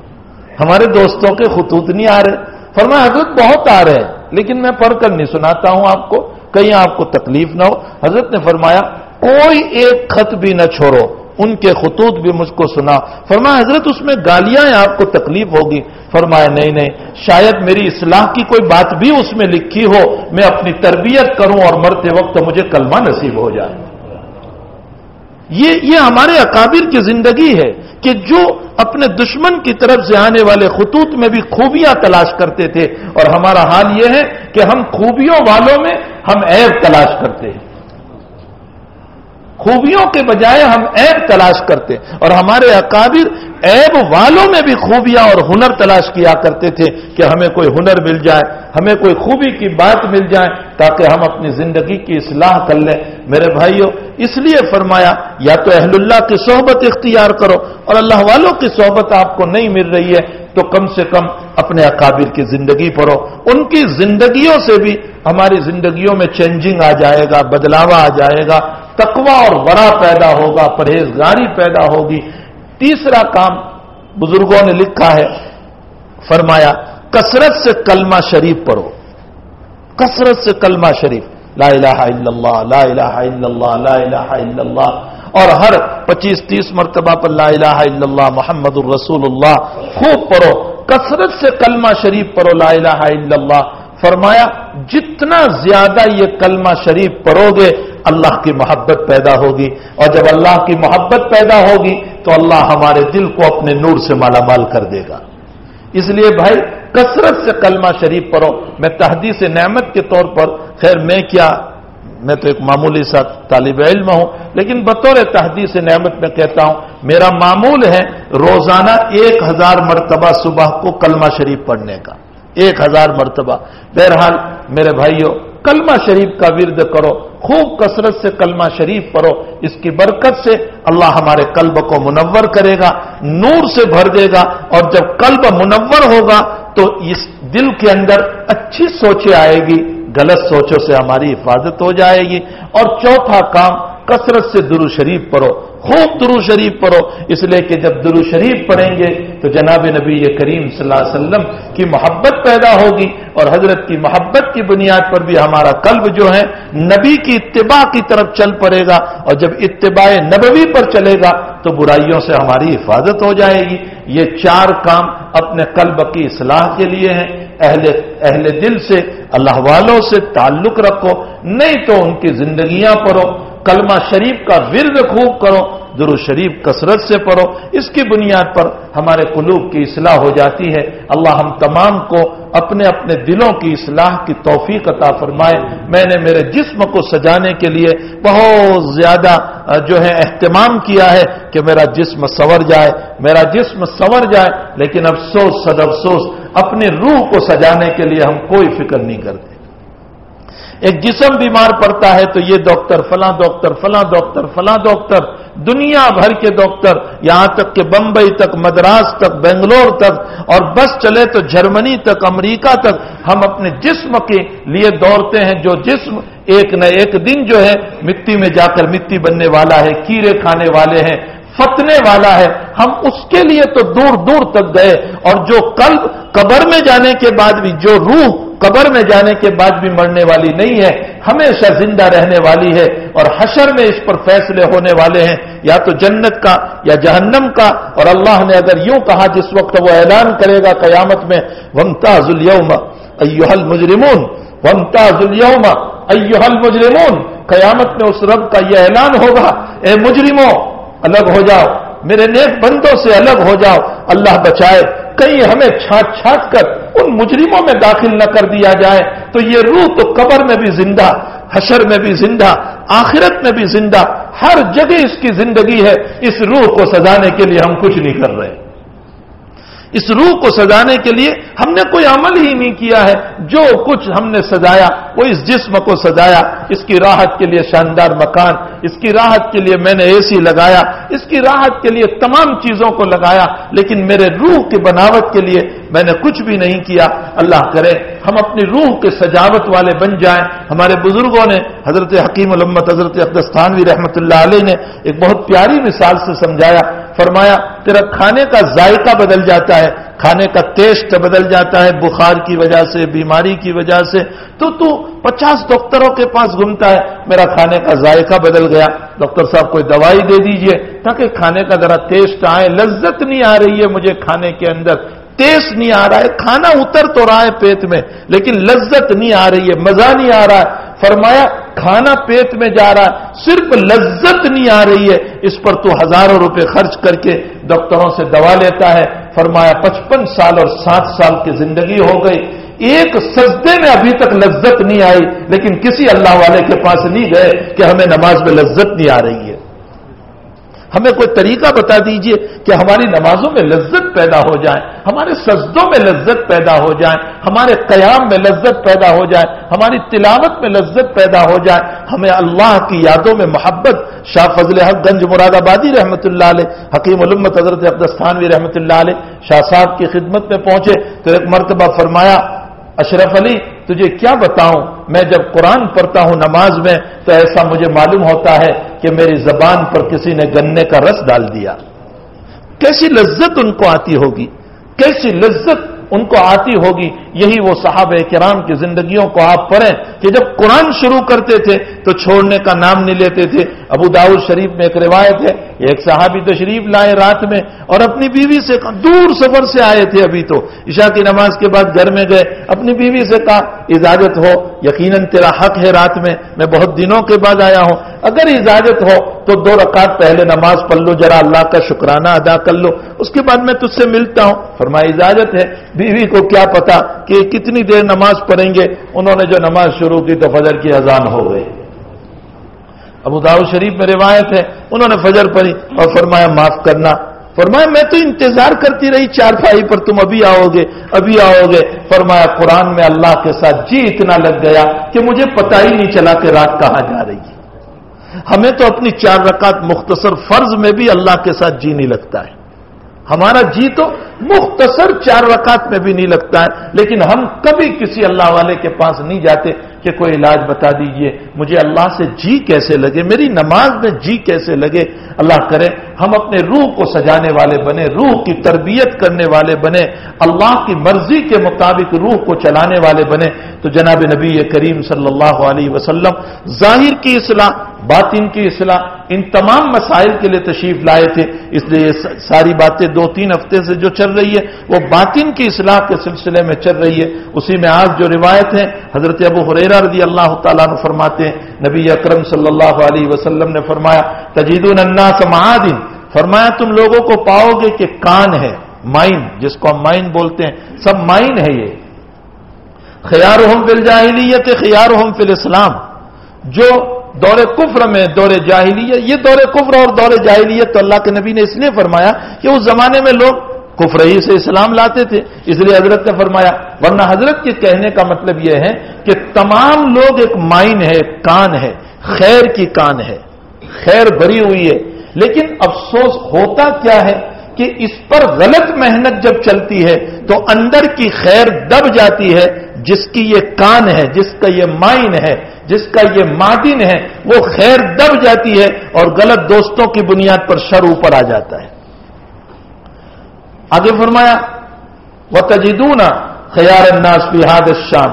Speaker 1: ہمارے دوستوں کے خطوط نہیں آ رہے۔ فرمایا، حضرت بہت آ رہے ہیں، لیکن میں پڑھ کر نہیں سناتا ہوں آپ کو۔ کہیں آپ کو تکلیف نہ ہو۔ حضرت نے فرمایا، کوئی ایک خط بھی نہ چھوڑو۔ ان کے خطوط بھی مجھ کو سنا۔ فرمایا، حضرت، اس میں گالیاں آپ کو تکلیف ہوگی۔ فرمایا، نہیں نہیں، شاید میری اصلاح کی کوئی بات بھی اس میں لکھی ہو، میں اپنی تربیت کروں اور مرتے وقت مجھے کلمہ نصیب ہو جائے۔ یہ یہ ہمارے اکابر کی زندگی ہے کہ جو اپنے دشمن کی طرف سے آنے والے خطوط میں بھی خوبیاں تلاش کرتے تھے۔ اور ہمارا حال یہ ہے کہ ہم خوبیوں والوں میں ہم عیب تلاش کرتے ہیں۔ خوبیوں کے بجائے ہم عیب تلاش کرتے اور ہمارے اکابر عیب والوں میں بھی خوبیاں اور ہنر تلاش کیا کرتے تھے کہ ہمیں کوئی ہنر مل جائے، ہمیں کوئی خوبی کی بات مل جائے تاکہ ہم اپنی زندگی کی اصلاح کر لیں۔ میرے بھائیوں اس لیے فرمایا، یا تو اہل اللہ کی صحبت اختیار کرو اور اللہ والوں کی صحبت آپ کو نہیں مل رہی ہے، تو کم سے کم اپنے اکابر کی زندگی پڑھو۔ ان کی زندگیوں سے بھی ہماری زندگیوں میں چینجنگ آ جائے گا بدلاوا آ جائے گا۔ تقوا اور ورا پیدا ہوگا، پرہیزگاری پیدا ہوگی۔ تیسرا کام بزرگوں نے لکھا ہے، فرمایا، کثرت سے کلمہ شریف پڑھو۔ کثرت سے کلمہ شریف۔ لا الہ الا اللہ، لا الہ الا اللہ، لا الہ الا اللہ۔ اور ہر پچیس تیس مرتبہ پر لا الہ الا اللہ، محمد الرسول اللہ۔ خوب پڑھو، کثرت سے کلمہ شریف پڑھو، لا الہ الا اللہ۔ فرمایا، جتنا زیادہ یہ کلمہ شریف پڑھو گے، اللہ کی محبت پیدا ہوگی۔ اور جب اللہ کی محبت پیدا ہوگی، تو اللہ ہمارے دل کو اپنے نور سے مالا مال کر دے گا۔ اس لیے بھائی، کثرت سے کلمہ شریف پڑھو۔ میں تحدیث نعمت کے طور پر، خیر میں کیا، میں تو ایک معمولی سا طالب علم ہوں، لیکن بطور تحدیث نعمت میں کہتا ہوں، میرا معمول ہے روزانہ ایک ہزار مرتبہ صبح کو کلمہ شریف پڑھنے کا۔ ایک ہزار مرتبہ۔ بہرحال میرے بھائیوں کلمہ شریف کا ورد کرو، خوب کثرت سے کلمہ شریف پڑھو، اس کی برکت سے اللہ ہمارے قلب کو منور کرے گا، نور سے بھر دے گا، اور جب قلب منور ہوگا تو اس دل کے اندر اچھی سوچیں آئے گی، غلط سوچوں سے ہماری حفاظت ہو جائے گی، اور چوتھا کام کثرت سے درو شریف پڑھو، خوب درو شریف پڑھو۔ اس لیے کہ جب درو شریف پڑھیں گے تو جناب نبی کریم صلی اللہ علیہ وسلم کی محبت پیدا ہوگی اور حضرت کی محبت کی بنیاد پر بھی ہمارا قلب جو ہے نبی کی اتباع کی طرف چل پڑے گا۔ اور جب اتباع نبوی پر چلے گا تو برائیوں سے ہماری حفاظت ہو جائے گی۔ یہ چار کام اپنے قلب کی اصلاح کے لیے ہیں۔ اہل اہل دل سے، اللہ والوں سے تعلق رکھو۔ نہیں تو ان کی زندگیاں پڑھو۔ کلمہ شریف کا ورد خوب کرو درو شریف کثرت سے پڑھو۔ اس کی بنیاد پر ہمارے قلوب کی اصلاح ہو جاتی ہے۔ اللہ ہم تمام کو اپنے اپنے دلوں کی اصلاح کی توفیق عطا فرمائے۔ میں نے میرے جسم کو سجانے کے لیے بہت زیادہ جو ہے اہتمام کیا ہے کہ میرا جسم سور جائے۔ میرا جسم سور جائے، لیکن افسوس صد افسوس، اپنی روح کو سجانے کے لیے ہم کوئی فکر نہیں کرتے۔ ایک جسم بیمار پڑتا ہے تو یہ ڈاکٹر فلاں ڈاکٹر فلاں ڈاکٹر فلاں ڈاکٹر، دنیا بھر کے ڈاکٹر، یہاں تک کہ بمبئی تک، مدراس تک، بنگلور تک، اور بس چلے تو جرمنی تک، امریکہ تک، ہم اپنے جسم کے لیے دوڑتے ہیں۔ جو جسم ایک نہ ایک دن جو ہے، مٹی میں جا کر مٹی بننے والا ہے، کیڑے کھانے والے ہیں، فتنے والا ہے۔ ہم اس کے لیے تو دور دور تک گئے، اور جو قلب قبر میں جانے کے بعد بھی، جو روح قبر میں جانے کے بعد بھی مرنے والی نہیں ہے، ہمیشہ زندہ رہنے والی ہے اور حشر میں اس پر فیصلے ہونے والے ہیں۔ یا تو جنت کا یا جہنم کا۔ اور اللہ نے اگر یوں کہا، جس وقت وہ اعلان کرے گا قیامت میں ومتاز اليوم ایوہ المجرمون۔ ومتاز اليوم ایوہ المجرمون۔ قیامت میں اس رب کا یہ اعلان ہوگا، اے مجرموں، الگ ہو جاؤ۔ میرے نیک بندوں سے الگ ہو جاؤ۔ اللہ بچائے کہیں ہمیں چھانٹ چھانٹ کر ان مجرموں میں داخل نہ کر دیا جائے، تو یہ روح تو قبر میں بھی زندہ، حشر میں بھی زندہ، آخرت میں بھی زندہ، ہر جگہ اس کی زندگی ہے، اس روح کو سجانے کے لیے ہم کچھ نہیں کر رہے۔ اس روح کو سجانے کے لیے ہم نے کوئی عمل ہی نہیں کیا ہے۔ جو کچھ ہم نے سجایا، وہ اس جسم کو سجایا۔ اس کی راحت کے لیے شاندار مکان، اس کی راحت کے لیے میں نے اے سی لگایا۔ اس کی راحت کے لیے تمام چیزوں کو لگایا۔ لیکن میرے روح کی بناوٹ کے لیے میں نے کچھ بھی نہیں کیا۔ اللہ کرے، ہم اپنی روح کے سجاوٹ والے بن جائیں۔ ہمارے بزرگوں نے، حضرت حکیم علمت حضرت اقدستانوی رحمۃ اللہ علیہ نے ایک بہت پیاری مثال سے سمجھایا۔ فرمایا، تیرا کھانے کا ذائقہ بدل جاتا ہے، کھانے کا ٹیسٹ بدل جاتا ہے، بخار کی وجہ سے، بیماری کی وجہ سے۔ تو تو پچاس ڈاکٹروں کے پاس گھومتا ہے، میرا کھانے کا ذائقہ بدل گیا۔ ڈاکٹر صاحب کوئی دوائی دے دیجیے، تاکہ کھانے کا ذرا ٹیسٹ آئے۔ لذت نہیں آ رہی ہے مجھے کھانے کے اندر۔ ٹیسٹ نہیں آ رہا ہے، کھانا اتر تو رہا ہے پیٹ میں، لیکن لذت نہیں آ رہی ہے، مزہ نہیں آ رہا ہے۔ فرمایا کھانا پیٹ میں جا رہا ہے، صرف لذت نہیں آ رہی ہے۔ اس پر تو ہزاروں روپے خرچ کر کے ڈاکٹروں سے دوا لیتا ہے۔ فرمایا، پچپن سال اور سات سال کی زندگی ہو گئی۔ ایک سجدے میں ابھی تک لذت نہیں آئی، لیکن کسی اللہ والے کے پاس نہیں گئے کہ ہمیں نماز میں لذت نہیں آ رہی ہے۔ ہمیں کوئی طریقہ بتا دیجیے کہ ہماری نمازوں میں لذت پیدا ہو جائے، ہمارے سجدوں میں لذت پیدا ہو جائے، ہمارے قیام میں لذت پیدا ہو جائے، ہماری تلاوت میں لذت پیدا ہو جائے۔ ہمیں اللہ کی یادوں میں محبت، شاہ فضل حق گنج مراد آبادی رحمۃ اللہ علیہ، حکیم علمت حضرت عبدستانوی رحمۃ اللہ علیہ، شاہ صاحب کی خدمت میں پہنچے، تو ایک مرتبہ فرمایا، اشرف علی تجھے کیا بتاؤں؟ میں جب قرآن پڑھتا ہوں نماز میں، تو ایسا مجھے معلوم ہوتا ہے کہ میری زبان پر کسی نے گنے کا رس ڈال دیا۔ کیسی لذت ان کو آتی ہوگی؟ کیسی لذت ان کو آتی ہوگی؟ یہی وہ صحابہ کرام کی زندگیوں کو آپ پڑھیں کہ جب قرآن شروع کرتے تھے تو چھوڑنے کا نام نہیں لیتے تھے۔ ابو داؤد شریف میں ایک روایت ہے ایک صحابی تشریف لائے رات میں اور اپنی بیوی سے دور سفر سے آئے تھے ابھی تو۔ عشاء کی نماز کے بعد گھر میں گئے۔ اپنی بیوی سے کہا، اجازت ہو، یقیناً تیرا حق ہے رات میں میں بہت دنوں کے بعد آیا ہوں۔ اگر اجازت ہو تو دو رکعت پہلے نماز پڑھ لو، ذرا اللہ کا شکرانہ ادا کر لو۔ اس کے بعد میں تجھ سے ملتا ہوں۔ فرمائی اجازت ہے۔ بیوی کو کیا پتا کہ کتنی دیر نماز پڑھیں گے؟ انہوں نے جو نماز شروع کی تو فجر کی اذان ہو گئی۔ ابو داؤ شریف میں روایت ہے، انہوں نے فجر پڑھی اور فرمایا، معاف کرنا۔ فرمایا، میں تو انتظار کرتی رہی چار پائی پر، تم ابھی آؤ گے، ابھی آؤ گے۔ فرمایا، قرآن میں اللہ کے ساتھ جی اتنا لگ گیا کہ مجھے پتا ہی نہیں چلا کہ رات کہاں جا رہی ہے۔ ہمیں تو اپنی چار رکعت مختصر فرض میں بھی اللہ کے ساتھ جی نہیں لگتا ہے۔ ہمارا جی تو مختصر چار رکعت میں بھی نہیں لگتا ہے، لیکن ہم کبھی کسی اللہ والے کے پاس نہیں جاتے کہ کوئی علاج بتا دیجیے، مجھے اللہ سے جی کیسے لگے، میری نماز میں جی کیسے لگے؟ اللہ کرے، ہم اپنے روح کو سجانے والے بنے، روح کی تربیت کرنے والے بنے، اللہ کی مرضی کے مطابق روح کو چلانے والے بنے۔ تو جناب نبی کریم صلی اللہ علیہ وسلم، ظاہر کی اصلاح باطن کی اصلاح، ان تمام مسائل کے لیے تشریف لائے تھے۔ اس لیے ساری باتیں دو تین ہفتے سے جو چل رہی ہے، وہ باطن کی اصلاح کے سلسلے میں چل رہی ہے۔ اسی میں آج جو روایت ہے، حضرت ابو حریرا رضی اللہ تعالیٰ نے فرماتے ہیں، نبی اکرم صلی اللہ علیہ وسلم نے فرمایا تجید الناس معادن۔ فرمایا، تم لوگوں کو پاؤ گے کہ کان ہے، مائن، جس کو ہم مائن بولتے ہیں۔ سب مائن ہے یہ۔ خیار ہم فل جاہلیت خیار ہم فل اسلام جو دور کفر میں دور جاہلیت، یہ دور کفر اور دور جاہلیت تو اللہ کے نبی نے اس لیے فرمایا کہ اس زمانے میں لوگ کفر ہی سے اسلام لاتے تھے۔ اس لیے حضرت نے فرمایا، ورنہ حضرت کے کہنے کا مطلب یہ ہے کہ تمام لوگ ایک مائن ہے، کان ہے، خیر کی کان ہے۔ خیر بری ہوئی ہے۔ لیکن افسوس ہوتا کیا ہے کہ اس پر غلط محنت جب چلتی ہے تو اندر کی خیر دب جاتی ہے، جس کی یہ کان ہے، جس کا یہ مائن ہے۔ جس کا یہ معدن ہے، وہ خیر دب جاتی ہے اور غلط دوستوں کی بنیاد پر شر اوپر آ جاتا ہے۔ آگے فرمایا وہ تجدون خیال الناس بحاد شام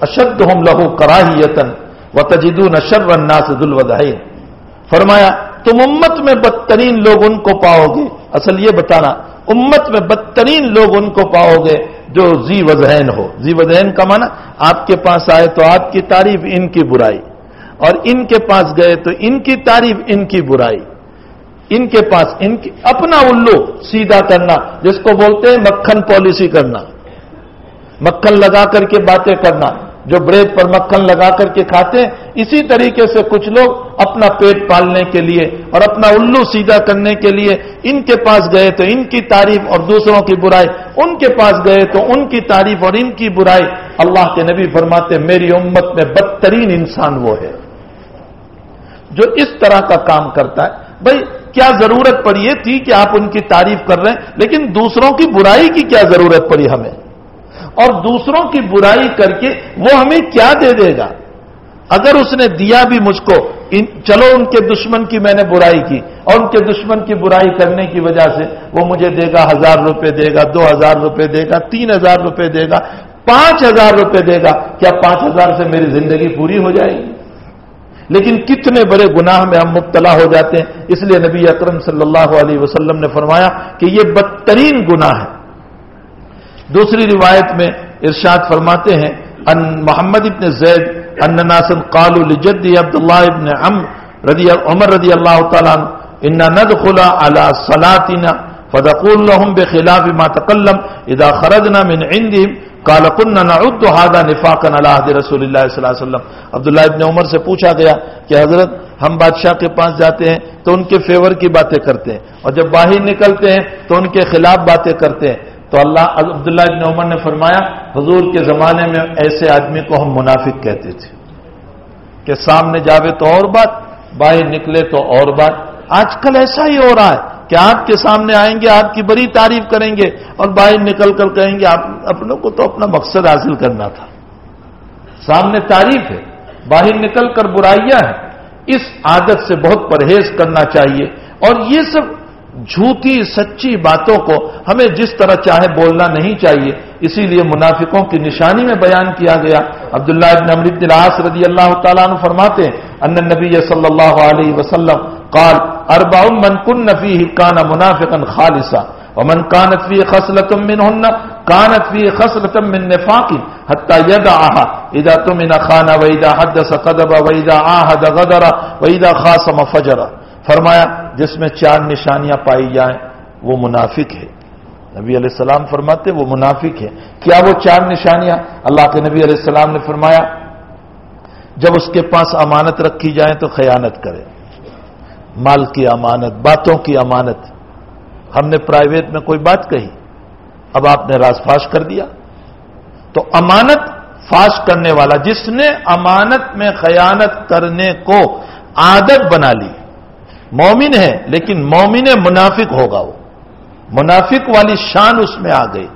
Speaker 1: اشد ہم لہو کراہی یتن و تجدون اشر الناس دلودین فرمایا، تم امت میں بدترین لوگ ان کو پاؤ گے۔ اصل یہ بتانا، امت میں بدترین لوگ ان کو پاؤ گے۔ جو زی وزین ہو۔ زی وزین کا مانا آپ کے پاس آئے تو آپ کی تعریف ان کی برائی۔ اور ان کے پاس گئے تو ان کی تعریف ان کی برائی۔ ان کے پاس ان کی اپنا الو سیدھا کرنا، جس کو بولتے ہیں مکھن پالیسی کرنا۔ مکھن لگا کر کے باتیں کرنا۔ جو بریڈ پر مکھن لگا کر کے کھاتے ہیں، اسی طریقے سے کچھ لوگ اپنا پیٹ پالنے کے لیے اور اپنا الو سیدھا کرنے کے لیے ان کے پاس گئے تو ان کی تعریف اور دوسروں کی برائی، ان کے پاس گئے تو ان کی تعریف اور ان کی برائی۔ اللہ کے نبی فرماتے، میری امت میں بدترین انسان وہ ہے جو اس طرح کا کام کرتا ہے۔ بھائی، کیا ضرورت پڑی یہ تھی کہ آپ ان کی تعریف کر رہے ہیں، لیکن دوسروں کی برائی کی کیا ضرورت پڑی ہمیں؟ اور دوسروں کی برائی کر کے وہ ہمیں کیا دے دے گا؟ اگر اس نے دیا بھی مجھ کو چلو ان کے دشمن کی میں نے برائی کی، اور ان کے دشمن کی برائی کرنے کی وجہ سے وہ مجھے دے گا ہزار روپے دے گا، دو ہزار روپے دے گا، تین ہزار روپے دے گا، پانچ ہزار روپے دے گا، کیا پانچ ہزار سے میری زندگی پوری ہو جائے گی؟ لیکن کتنے بڑے گناہ میں ہم مبتلا ہو جاتے ہیں۔ اس لیے نبی اکرم صلی اللہ علیہ وسلم نے فرمایا کہ یہ بدترین گناہ ہے۔ دوسری روایت میں ارشاد فرماتے ہیں، ان محمد ابن زید، ان ناسن قالو لجدی عبداللہ ابن رضی عمر رضی اللہ تعالیٰ ان ندخلا على صلاتنا فدقول لهم بخلاف ما تقلم اذا خرجنا من عندهم، قال كنا نعد هذا نفاقا على عهد رسول الله صلی اللہ علیہ وسلم. عبداللہ ابن عمر سے پوچھا گیا کہ حضرت، ہم بادشاہ کے پاس جاتے ہیں تو ان کے فیور کی باتیں کرتے ہیں، اور جب باہر نکلتے ہیں تو ان کے خلاف باتیں کرتے ہیں۔ تو اللہ عبداللہ ابن عمر نے فرمایا، حضور کے زمانے میں ایسے آدمی کو ہم منافق کہتے تھے۔ کہ سامنے جاوے تو اور بات، باہر نکلے تو اور بات۔ آج کل ایسا ہی ہو رہا ہے کہ آپ کے سامنے آئیں گے، آپ کی بڑی تعریف کریں گے اور باہر نکل کر کہیں گے، آپ اپنوں کو تو اپنا مقصد حاصل کرنا تھا۔ سامنے تعریف ہے، باہر نکل کر برائیاں ہیں۔ اس عادت سے بہت پرہیز کرنا چاہیے۔ اور یہ سب جھوٹی سچی باتوں کو ہمیں جس طرح چاہے بولنا نہیں چاہیے، اسی لیے منافقوں کی نشانی میں بیان کیا گیا۔ عبداللہ ابن امرت العاص رضی اللہ تعالیٰ عنہ فرماتے ہیں، ان نبی صلی اللہ علیہ وسلم قال اربع من كن فيه كان منافقا خالصا، ومن كانت فيه خصلة منهن كانت فيه خصلة من نفاق حتى يدعها اذا تمن خان واذا حدث قذب واذا عاهد غدر واذا خاصم فجر. فرمایا، جس میں چار نشانیاں پائی جائیں، وہ منافق ہے۔ نبی علیہ السلام فرماتے، وہ منافق ہے۔ کیا وہ چار نشانیاں؟ اللہ کے نبی علیہ السلام نے فرمایا، جب اس کے پاس امانت رکھی جائے تو خیانت کرے۔ مال کی امانت، باتوں کی امانت۔ ہم نے پرائیویٹ میں کوئی بات کہی، اب آپ نے راز فاش کر دیا۔ تو امانت فاش کرنے والا، جس نے امانت میں خیانت کرنے کو عادت بنا لی مومن ہے، لیکن مومن منافق ہوگا وہ۔ منافق والی شان اس میں آ گئی۔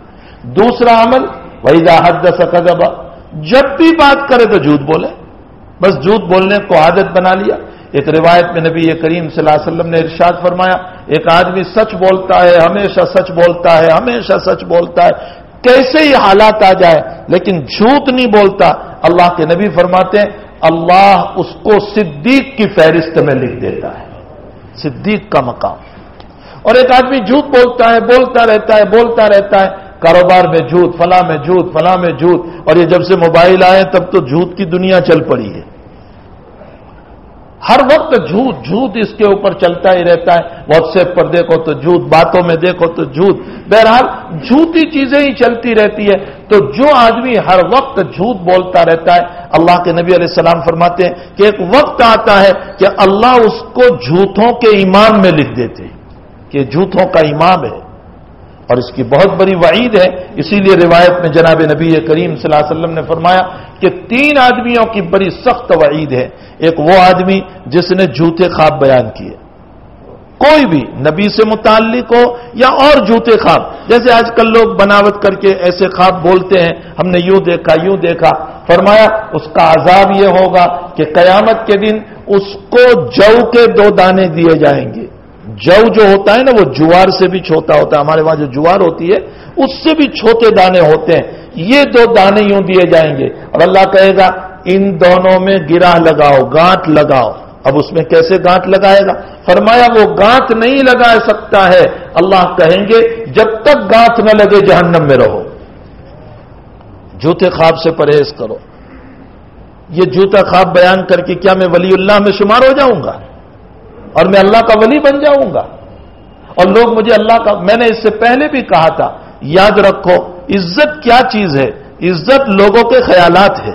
Speaker 1: دوسرا عمل وہی حد سکبا جب بھی بات کرے تو جھوٹ بولے۔ بس جھوٹ بولنے کو عادت بنا لیا۔ ایک روایت میں نبی کریم صلی اللہ علیہ وسلم نے ارشاد فرمایا، ایک آدمی سچ بولتا ہے، ہمیشہ سچ بولتا ہے، ہمیشہ سچ بولتا ہے۔ کیسے ہی حالات آ جائے، لیکن جھوٹ نہیں بولتا۔ اللہ کے نبی فرماتے ہیں، اللہ اس کو صدیق کی فہرست میں لکھ دیتا ہے۔ صدیق کا مقام۔ اور ایک آدمی جھوٹ بولتا ہے، بولتا رہتا ہے، بولتا رہتا ہے، کاروبار میں جھوٹ، فلاں میں جھوٹ، فلاں میں جھوٹ، اور یہ جب سے موبائل آئے تب تو جھوٹ کی دنیا چل پڑی ہے۔ ہر وقت جھوٹ جھوٹ اس کے اوپر چلتا ہی رہتا ہے۔ واٹس ایپ پر دیکھو تو جھوٹ، باتوں میں دیکھو تو جھوٹ۔ بہرحال جھوٹی چیزیں ہی چلتی رہتی ہے۔ تو جو آدمی ہر وقت جھوٹ بولتا رہتا ہے، اللہ کے نبی علیہ السلام فرماتے ہیں کہ ایک وقت آتا ہے کہ اللہ اس کو جھوٹوں کے امام میں لکھ دیتے کہ جھوٹوں کا امام ہے۔ اور اس کی بہت بڑی وعید ہے۔ اسی لیے روایت میں جناب نبی کریم صلی اللہ علیہ وسلم نے فرمایا کہ تین آدمیوں کی بڑی سخت وعید ہے۔ ایک وہ آدمی جس نے جوتے خواب بیان کیے۔ کوئی بھی نبی سے متعلق ہو یا اور جوتے خواب۔ جیسے آج کل لوگ بناوٹ کر کے ایسے خواب بولتے ہیں، ہم نے یوں دیکھا یوں دیکھا۔ فرمایا، اس کا عذاب یہ ہوگا کہ قیامت کے دن اس کو جو کے دو دانے دیے جائیں گے۔ جو جو ہوتا ہے نا، وہ جوار سے بھی چھوٹا ہوتا ہے۔ ہمارے وہاں جو جوار ہوتی ہے، اس سے بھی چھوٹے دانے ہوتے ہیں۔ یہ دو دانے یوں دیے جائیں گے۔ اور اللہ کہے گا، ان دونوں میں گرا لگاؤ، گانٹ لگاؤ۔ اب اس میں کیسے گانٹ لگائے گا؟ فرمایا، وہ گانٹ نہیں لگا سکتا ہے۔ اللہ کہیں گے، جب تک گانٹ نہ لگے، جہنم میں رہو۔ جوتے خواب سے پرہیز کرو۔ یہ جوتا خواب بیان کر کے کیا میں ولی اللہ میں شمار ہو جاؤں گا؟ اور میں اللہ کا ولی بن جاؤں گا؟ اور لوگ مجھے اللہ کا، میں نے اس سے پہلے بھی کہا تھا، یاد رکھو عزت کیا چیز ہے؟ عزت لوگوں کے خیالات ہے۔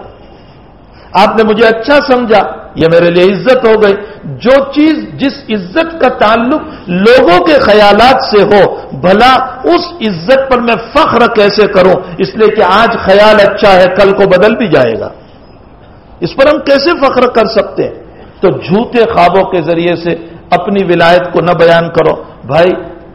Speaker 1: آپ نے مجھے اچھا سمجھا، یہ میرے لیے عزت ہو گئی۔ جو چیز جس عزت کا تعلق لوگوں کے خیالات سے ہو، بھلا اس عزت پر میں فخر کیسے کروں؟ اس لیے کہ آج خیال اچھا ہے، کل کو بدل بھی جائے گا۔ اس پر ہم کیسے فخر کر سکتے؟ ہیں تو جھوٹے خوابوں کے ذریعے سے اپنی ولایت کو نہ بیان کرو۔ بھائی،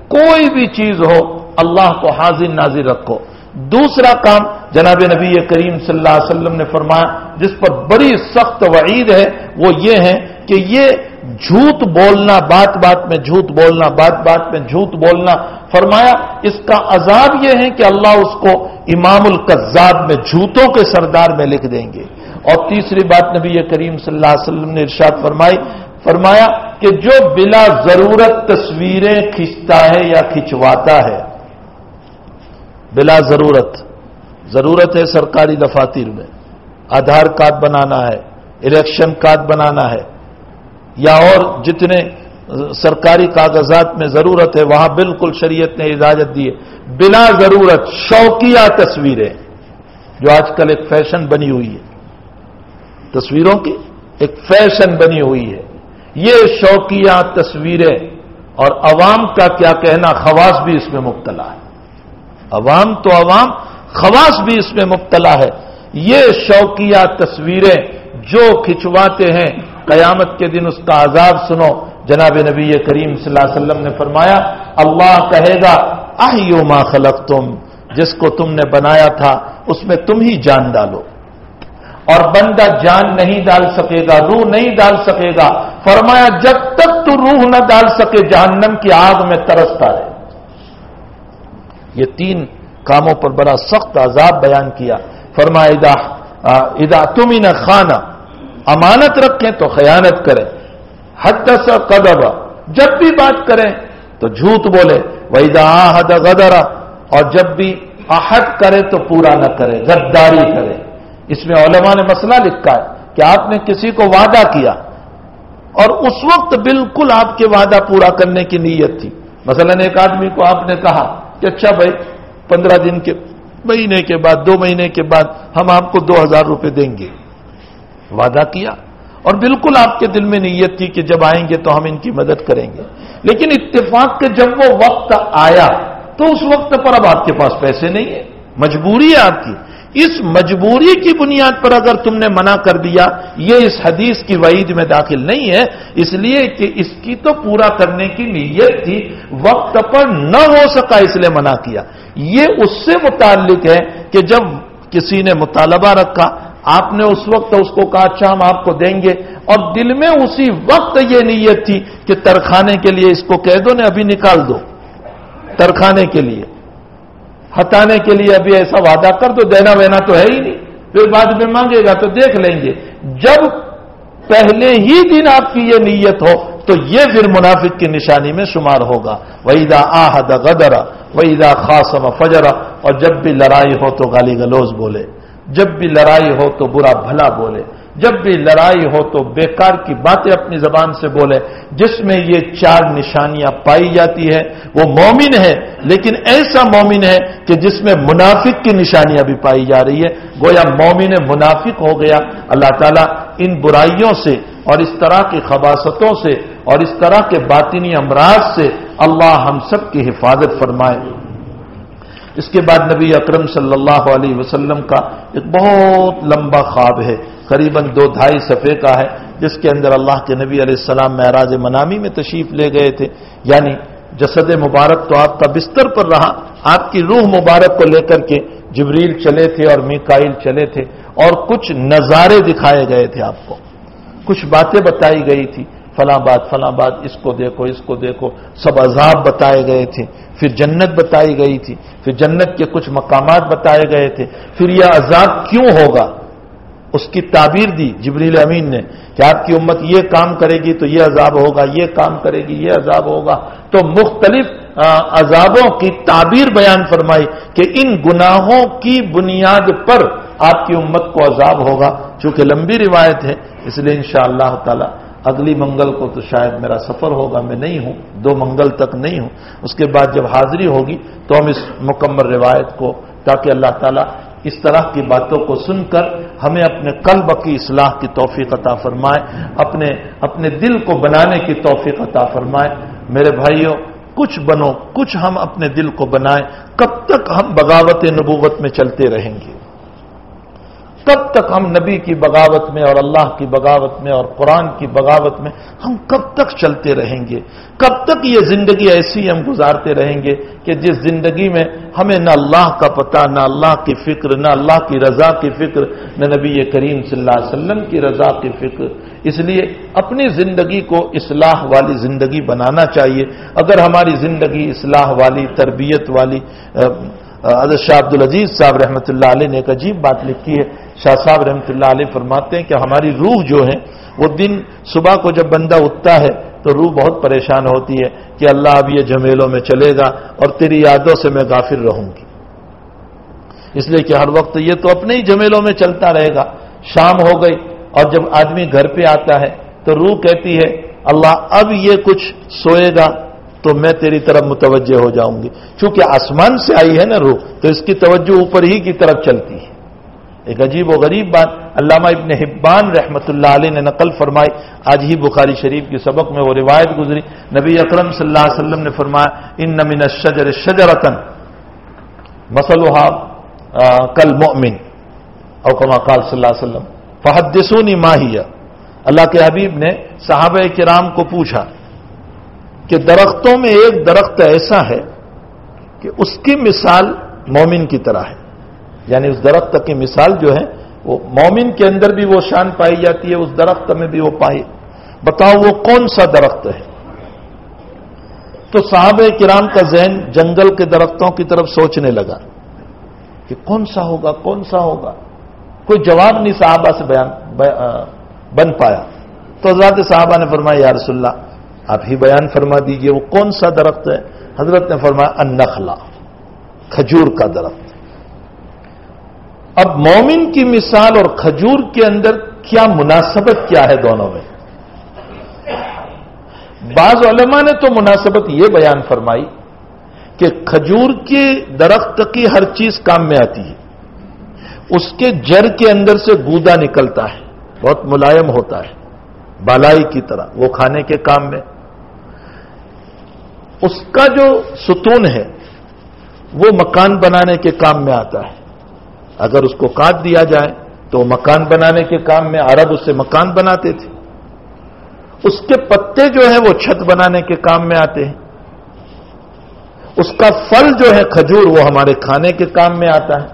Speaker 1: کوئی بھی چیز ہو، اللہ کو حاضر نازر رکھو۔ دوسرا کام جناب نبی کریم صلی اللہ علیہ وسلم نے فرمایا، جس پر بڑی سخت وعید ہے، وہ یہ ہے کہ یہ جھوٹ بولنا بات بات میں، جھوٹ بولنا بات بات میں، جھوٹ بولنا۔ فرمایا، اس کا عذاب یہ ہے کہ اللہ اس کو امام القزاد میں جھوٹوں کے سردار میں لکھ دیں گے۔ اور تیسری بات نبی کریم صلی اللہ علیہ وسلم نے ارشاد فرمائی، فرمایا کہ جو بلا ضرورت تصویریں کھینچتا ہے یا کھنچواتا ہے بلا ضرورت۔ ضرورت ہے سرکاری دفاتر میں۔ آدھار کارڈ بنانا ہے، الیکشن کارڈ بنانا ہے۔ یا اور جتنے سرکاری کاغذات میں ضرورت ہے، وہاں بالکل شریعت نے اجازت دی ہے۔ بلا ضرورت، شوقیہ تصویریں۔ جو آج کل ایک فیشن بنی ہوئی ہے۔ تصویروں کی ایک فیشن بنی ہوئی ہے۔ یہ شوقیہ تصویریں اور عوام کا کیا کہنا، خواص بھی اس میں مبتلا ہے۔ عوام تو عوام، خواص بھی اس میں مبتلا ہے۔ یہ شوقیہ تصویریں جو کھچواتے ہیں، قیامت کے دن اس کا عذاب سنو۔ جناب نبی کریم صلی اللہ علیہ وسلم نے فرمایا، اللہ کہے گا آئیو ما خلق تم جس کو تم نے بنایا تھا، اس میں تم ہی جان ڈالو۔ اور بندہ جان نہیں ڈال سکے گا، روح نہیں ڈال سکے گا۔ فرمایا، جب تک تو روح نہ ڈال سکے، جہنم کی آگ میں ترستا ہے یہ تین کاموں پر بڑا سخت عذاب بیان کیا۔ فرمایا ادا تم ہی نہ خانہ، امانت رکھیں تو خیانت کریں۔ حد سا قدبا جب بھی بات کریں تو جھوٹ بولے ویدا حد غدرا اور جب بھی عہد کرے تو پورا نہ کرے غداری کرے اس میں علماء نے مسئلہ لکھا ہے کہ آپ نے کسی کو وعدہ کیا اور اس وقت بالکل آپ کے وعدہ پورا کرنے کی نیت تھی۔ مثلا ایک آدمی کو آپ نے کہا کہ اچھا بھائی، پندرہ دن کے، مہینے کے بعد، دو مہینے کے بعد ہم آپ کو دو ہزار روپے دیں گے۔ وعدہ کیا۔ اور بالکل آپ کے دل میں نیت تھی کہ جب آئیں گے تو ہم ان کی مدد کریں گے۔ لیکن اتفاق کے جب وہ وقت آیا تو اس وقت پر اب آپ کے پاس پیسے نہیں ہیں۔ مجبوری ہے آپ کی۔ اس مجبوری کی بنیاد پر اگر تم نے منع کر دیا، یہ اس حدیث کی وعید میں داخل نہیں ہے، اس لیے کہ اس کی تو پورا کرنے کی نیت تھی، وقت پر نہ ہو سکا اس لیے منع کیا۔ یہ اس سے متعلق ہے کہ جب کسی نے مطالبہ رکھا، آپ نے اس وقت اس کو کہا اچھا ہم آپ کو دیں گے۔ اور دل میں اسی وقت یہ نیت تھی کہ ترخانے کے لیے اس کو کہہ دو نے ابھی نکال دو۔ ترخانے کے لیے۔ ہٹانے کے لیے ابھی ایسا وعدہ کر دو، دینا وینا تو ہے ہی نہیں۔ پھر بعد میں مانگے گا تو دیکھ لیں گے۔ جب پہلے ہی دن آپ کی یہ نیت ہو، تو یہ پھر منافق کی نشانی میں شمار ہوگا۔ وحیدہ آحد غدرا وحیدہ خاصم فجرا اور جب بھی لڑائی ہو تو گالی گلوز بولے۔ جب بھی لڑائی ہو تو برا بھلا بولے۔ جب بھی لڑائی ہو تو بیکار کی باتیں اپنی زبان سے بولے جس میں یہ چار نشانیاں پائی جاتی ہے وہ مومن ہے، لیکن ایسا مومن ہے کہ جس میں منافق کی نشانیاں بھی پائی جا رہی ہے گویا مومن منافق ہو گیا۔ اللہ تعالیٰ ان برائیوں سے اور اس طرح کی خباستوں سے اور اس طرح کے باطنی امراض سے اللہ ہم سب کی حفاظت فرمائے۔ اس کے بعد نبی اکرم صلی اللہ علیہ وسلم کا ایک بہت لمبا خواب ہے قریب دو ڈھائی صفحے کا ہے، جس کے اندر اللہ کے نبی علیہ السلام معراج منامی میں تشریف لے گئے تھے۔ یعنی جسد مبارک تو آپ کا بستر پر رہا، آپ کی روح مبارک کو لے کر کے جبریل چلے تھے اور میکائل چلے تھے اور کچھ نظارے دکھائے گئے تھے آپ کو۔ کچھ باتیں بتائی گئی تھی فلاں بات فلاں بات، اس کو دیکھو، اس کو دیکھو۔ سب عذاب بتائے گئے تھے۔ پھر جنت بتائی گئی تھی۔ پھر جنت کے کچھ مقامات بتائے گئے تھے۔ پھر یہ عذاب کیوں ہوگا؟ اس کی تعبیر دی جبریل امین نے کہ آپ کی امت یہ کام کرے گی تو یہ عذاب ہوگا، یہ کام کرے گی، یہ عذاب ہوگا۔ تو مختلف عذابوں کی تعبیر بیان فرمائی کہ ان گناہوں کی بنیاد پر آپ کی امت کو عذاب ہوگا۔ چونکہ لمبی روایت ہے، اس لیے انشاءاللہ اللہ تعالی اگلی منگل کو تو شاید میرا سفر ہوگا، میں نہیں ہوں، دو منگل تک نہیں ہوں۔ اس کے بعد جب حاضری ہوگی تو ہم اس مکمل روایت کو، تاکہ اللہ تعالیٰ اس طرح کی باتوں کو سن کر ہمیں اپنے قلب کی اصلاح کی توفیق عطا فرمائے، اپنے اپنے دل کو بنانے کی توفیق عطا فرمائے۔ میرے بھائیوں، کچھ بنو، کچھ ہم اپنے دل کو بنائیں، کب تک ہم بغاوت نبوت میں چلتے رہیں گے؟ کب تک ہم نبی کی بغاوت میں اور اللہ کی بغاوت میں اور قرآن کی بغاوت میں ہم کب تک چلتے رہیں گے؟ کب تک یہ زندگی ایسی ہم گزارتے رہیں گے کہ جس زندگی میں ہمیں نہ اللہ کا پتہ، نہ اللہ کی فکر، نہ اللہ کی رضا کی فکر، نہ نبی کریم صلی اللہ علیہ وسلم کی رضا کی فکر۔ اس لیے اپنی زندگی کو اصلاح والی زندگی بنانا چاہیے۔ اگر ہماری زندگی اصلاح والی، تربیت والی حضرت شاہ عبد العزیز صاحب رحمۃ اللہ علیہ نے ایک عجیب بات لکھی ہے۔ شاہ صاحب رحمۃ اللہ علیہ فرماتے ہیں کہ ہماری روح جو ہے، وہ دن صبح کو جب بندہ اٹھتا ہے، تو روح بہت پریشان ہوتی ہے کہ اللہ اب یہ جمیلوں میں چلے گا اور تیری یادوں سے میں غافر رہوں گی۔ اس لیے کہ ہر وقت یہ تو اپنے ہی جمیلوں میں چلتا رہے گا۔ شام ہو گئی اور جب آدمی گھر پہ آتا ہے، تو روح کہتی ہے، اللہ اب یہ کچھ سوئے گا تو میں تیری طرف متوجہ ہو جاؤں گی۔ چونکہ آسمان سے آئی ہے نا روح، تو اس کی توجہ اوپر ہی کی طرف چلتی ہے۔ ایک عجیب و غریب بات۔ علامہ ابن حبان رحمۃ اللہ علیہ نے نقل فرمائی۔ آج ہی بخاری شریف کے سبق میں وہ روایت گزری۔ نبی اکرم صلی اللہ علیہ وسلم نے فرمایا، ان نمین شجر شجرتن مسلحا کل مومن اوکما قال صلی اللہ علیہ وسلم، فحدثونی ماہیہ اللہ کے حبیب نے صحابہ کرام کو پوچھا کہ درختوں میں ایک درخت ایسا ہے کہ اس کی مثال مومن کی طرح ہے۔ یعنی اس درخت کی مثال جو ہے، وہ مومن کے اندر بھی وہ شان پائی جاتی ہے، اس درخت میں بھی وہ پائی۔ بتاؤ وہ کون سا درخت ہے؟ تو صحابہ کرام کا ذہن جنگل کے درختوں کی طرف سوچنے لگا کہ کون سا ہوگا، کون سا ہوگا؟ کوئی جواب نہیں صحابہ سے بیان بن پایا۔ تو تو حضرت صاحبہ نے فرمایا، یا رسول اللہ آپ ہی بیان فرما دیجیے وہ کون سا درخت ہے؟ حضرت نے فرمایا، النخلا، کھجور کا درخت۔ اب مومن کی مثال اور کھجور کے اندر کیا مناسبت کیا ہے دونوں میں؟ بعض علماء نے تو مناسبت یہ بیان فرمائی کہ کھجور کے درخت کی ہر چیز کام میں آتی ہے۔ اس کے جڑ کے اندر سے گودا نکلتا ہے، بہت ملائم ہوتا ہے، بالائی کی طرح، وہ کھانے کے کام میں۔ اس کا جو ستون ہے، وہ مکان بنانے کے کام میں آتا ہے۔ اگر اس کو کاٹ دیا جائے، تو مکان بنانے کے کام میں عرب اس سے مکان بناتے تھے۔ اس کے پتے جو ہیں، وہ چھت بنانے کے کام میں آتے ہیں۔ اس کا پھل جو ہے کھجور، وہ ہمارے کھانے کے کام میں آتا ہے۔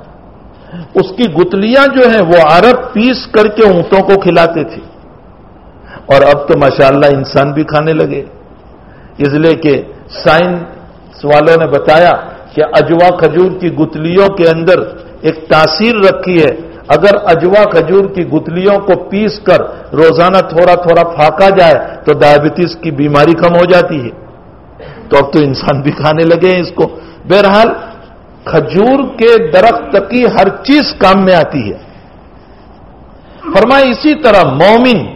Speaker 1: اس کی گتلیاں جو ہیں، وہ عرب پیس کر کے اونٹوں کو کھلاتے تھے۔ اور اب تو ماشاءاللہ انسان بھی کھانے لگے۔ اس لیے کہ سائنس والوں نے بتایا کہ اجوا کھجور کی گتلیوں کے اندر ایک تاثیر رکھی ہے۔ اگر اجوا کھجور کی گتلیوں کو پیس کر روزانہ تھوڑا تھوڑا پھاکا جائے تو ڈائبٹیز کی بیماری کم ہو جاتی ہے۔ تو اب تو انسان بھی کھانے لگے ہیں اس کو۔ بہرحال کھجور کے درخت کی ہر چیز کام میں آتی ہے۔ فرمائے اسی طرح مومن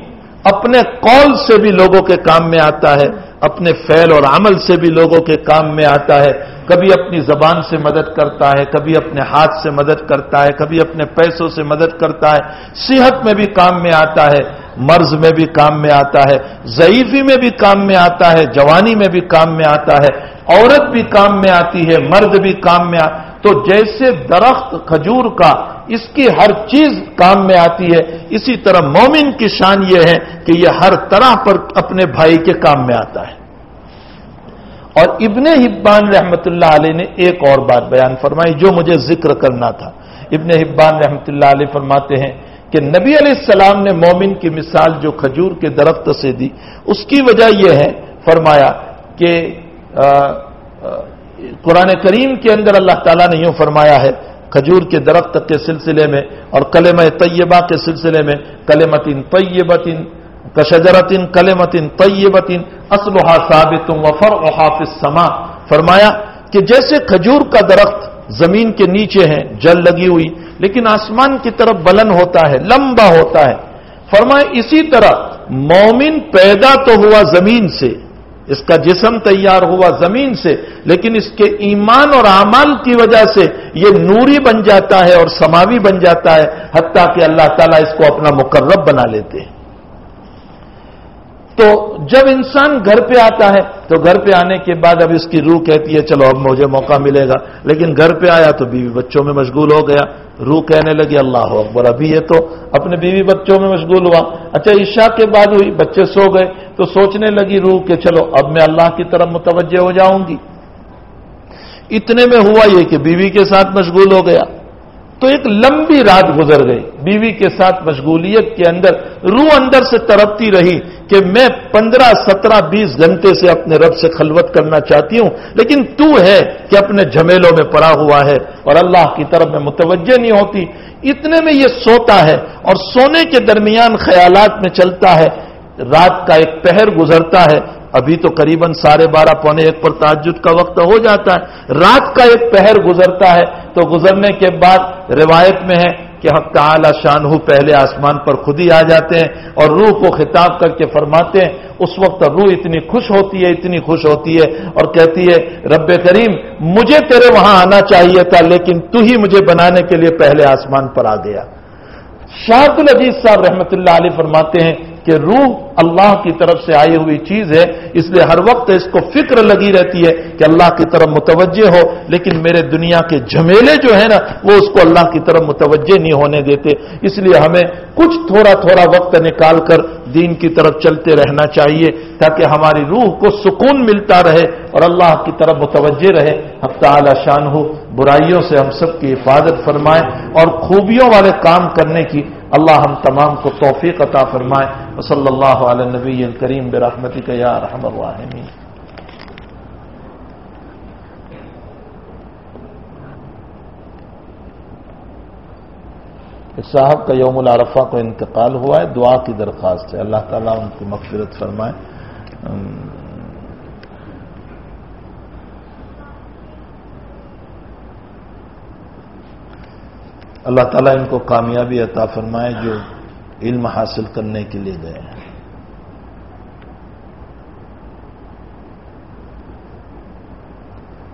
Speaker 1: اپنے قول سے بھی لوگوں کے کام میں آتا ہے۔ اپنے فعل اور عمل سے بھی لوگوں کے کام میں آتا ہے، کبھی اپنی زبان سے مدد کرتا ہے، کبھی اپنے ہاتھ سے مدد کرتا ہے، کبھی اپنے پیسوں سے مدد کرتا ہے۔ صحت میں بھی کام میں آتا ہے، مرض میں بھی کام میں آتا ہے، ضعیفی میں بھی کام میں آتا ہے، جوانی میں بھی کام میں آتا ہے، عورت بھی کام میں آتی ہے، مرد بھی کام میں آ تو جیسے درخت کھجور کا اس کی ہر چیز کام میں آتی ہے، اسی طرح مومن کی شان یہ ہے کہ یہ ہر طرح پر اپنے بھائی کے کام میں آتا ہے۔ اور ابن حبان رحمت اللہ علیہ نے ایک اور بات بیان فرمائی جو مجھے ذکر کرنا تھا۔ ابن حبان رحمت اللہ علیہ فرماتے ہیں کہ نبی علیہ السلام نے مومن کی مثال جو کھجور کے درخت سے دی، اس کی وجہ یہ ہے، فرمایا کہ قرآن کریم کے اندر اللہ تعالیٰ نے یوں فرمایا ہے، کھجور کے درخت کے سلسلے میں اور کلمہ طیبہ کے سلسلے میں، کلمتن طیبتن، کشجرتن کلمتن طیبتن اسلحہ ثابت وفر حافظ سما فرمایا کہ جیسے کھجور کا درخت زمین کے نیچے ہیں جل لگی ہوئی، لیکن آسمان کی طرف بلند ہوتا ہے، لمبا ہوتا ہے۔ فرمایا اسی طرح مومن پیدا تو ہوا زمین سے اس کا جسم تیار ہوا زمین سے، لیکن اس کے ایمان اور اعمال کی وجہ سے یہ نوری بن جاتا ہے اور سماوی بن جاتا ہے، حتیٰ کہ اللہ تعالیٰ اس کو اپنا مقرب بنا لیتے ہیں۔ تو جب انسان گھر پہ آتا ہے، تو گھر پہ آنے کے بعد اب اس کی روح کہتی ہے، چلو اب مجھے موقع ملے گا۔ لیکن گھر پہ آیا تو بیوی بچوں میں مشغول ہو گیا۔ روح کہنے لگی، اللہ اکبر، ابھی یہ تو اپنے بیوی بچوں میں مشغول ہوا۔ اچھا عشاء کے بعد ہوئی، بچے سو گئے۔ تو سوچنے لگی روح کہ چلو اب میں اللہ کی طرف متوجہ ہو جاؤں گی۔ اتنے میں ہوا یہ کہ بیوی کے ساتھ مشغول ہو گیا۔ تو ایک لمبی رات گزر گئی۔ بیوی کے ساتھ مشغولیت کے اندر روح اندر سے ترپتی رہی کہ میں پندرہ، سترہ، بیس گھنٹے سے اپنے رب سے خلوت کرنا چاہتی ہوں، لیکن تو ہے کہ اپنے جھمیلوں میں پڑا ہوا ہے اور اللہ کی طرف میں متوجہ نہیں ہوتی۔ اتنے میں یہ سوتا ہے اور سونے کے درمیان خیالات میں چلتا ہے۔ رات کا ایک پہر گزرتا ہے، ابھی تو قریب ساڑھے بارہ پونے ایک پر تعجد کا وقت ہو جاتا ہے۔ رات کا ایک پہر گزرتا ہے، تو گزرنے کے بعد روایت میں ہے کہ حق تعالی شان پہلے آسمان پر خود ہی آ جاتے ہیں اور روح کو خطاب کر کے فرماتے ہیں، اس وقت روح اتنی خوش ہوتی ہے، اتنی خوش ہوتی ہے اور کہتی ہے، رب کریم، مجھے تیرے وہاں آنا چاہیے تھا، لیکن تو ہی مجھے بنانے کے لیے پہلے آسمان پر آ گیا۔ شاہد العزیز صاحب رحمت اللہ علیہ فرماتے ہیں کہ روح اللہ کی طرف سے آئی ہوئی چیز ہے، اس لیے ہر وقت اس کو فکر لگی رہتی ہے کہ اللہ کی طرف متوجہ ہو، لیکن میرے دنیا کے جھمیلے جو ہے نا، وہ اس کو اللہ کی طرف متوجہ نہیں ہونے دیتے۔ اس لیے ہمیں کچھ تھوڑا تھوڑا وقت نکال کر دین کی طرف چلتے رہنا چاہیے، تاکہ ہماری روح کو سکون ملتا رہے اور اللہ کی طرف متوجہ رہے۔ ہفتہ اعلی شان ہو برائیوں سے ہم سب کی حفاظت فرمائیں اور خوبیوں والے کام کرنے کی اللہ ہم تمام کو توفیق عطا فرمائے وصلی اللہ علیہ نبی الکریم برحمتی کا یا رحم الراحمین۔ صاحب کا یوم العرفہ کو انتقال ہوا ہے، دعا کی درخواست ہے۔ اللہ تعالیٰ ان کی مغفرت فرمائے۔ اللہ تعالیٰ ان کو کامیابی عطا فرمائے جو علم حاصل کرنے کے لیے گئے ہیں۔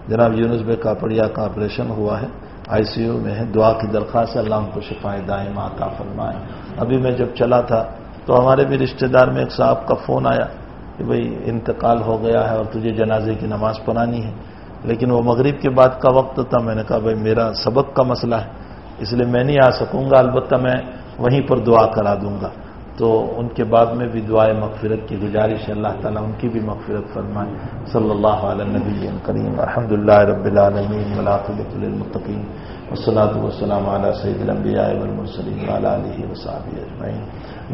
Speaker 1: جناب یونس بے کاپڑیا کا آپریشن ہوا ہے۔ آئی سی یو میں ہے۔ دعا کی درخواست اللہ ہم کو شفا دائم عطا فرمائے۔ ابھی میں جب چلا تھا تو ہمارے بھی رشتہ دار میں ایک صاحب کا فون آیا کہ بھئی انتقال ہو گیا ہے اور تجھے جنازے کی نماز پڑھانی ہے۔ لیکن وہ مغرب کے بعد کا وقت تھا۔ میں نے کہا بھائی میرا سبق کا مسئلہ ہے۔ اس لیے میں نہیں آ سکوں گا، البتہ میں وہیں پر دعا کرا دوں گا۔ تو ان کے بعد میں بھی دعائیں مغفرت کی گزارش اللہ تعالیٰ ان کی بھی مغفرت فرمائے۔ صلی اللہ علیہ نبی کریم الحمد اللہ رب العالمین ملاقب المطقین وسلاۃ وسلم علیہ سعید الانبیاء والمرسلین وعلى آلہ وصحبہ اجمعین۔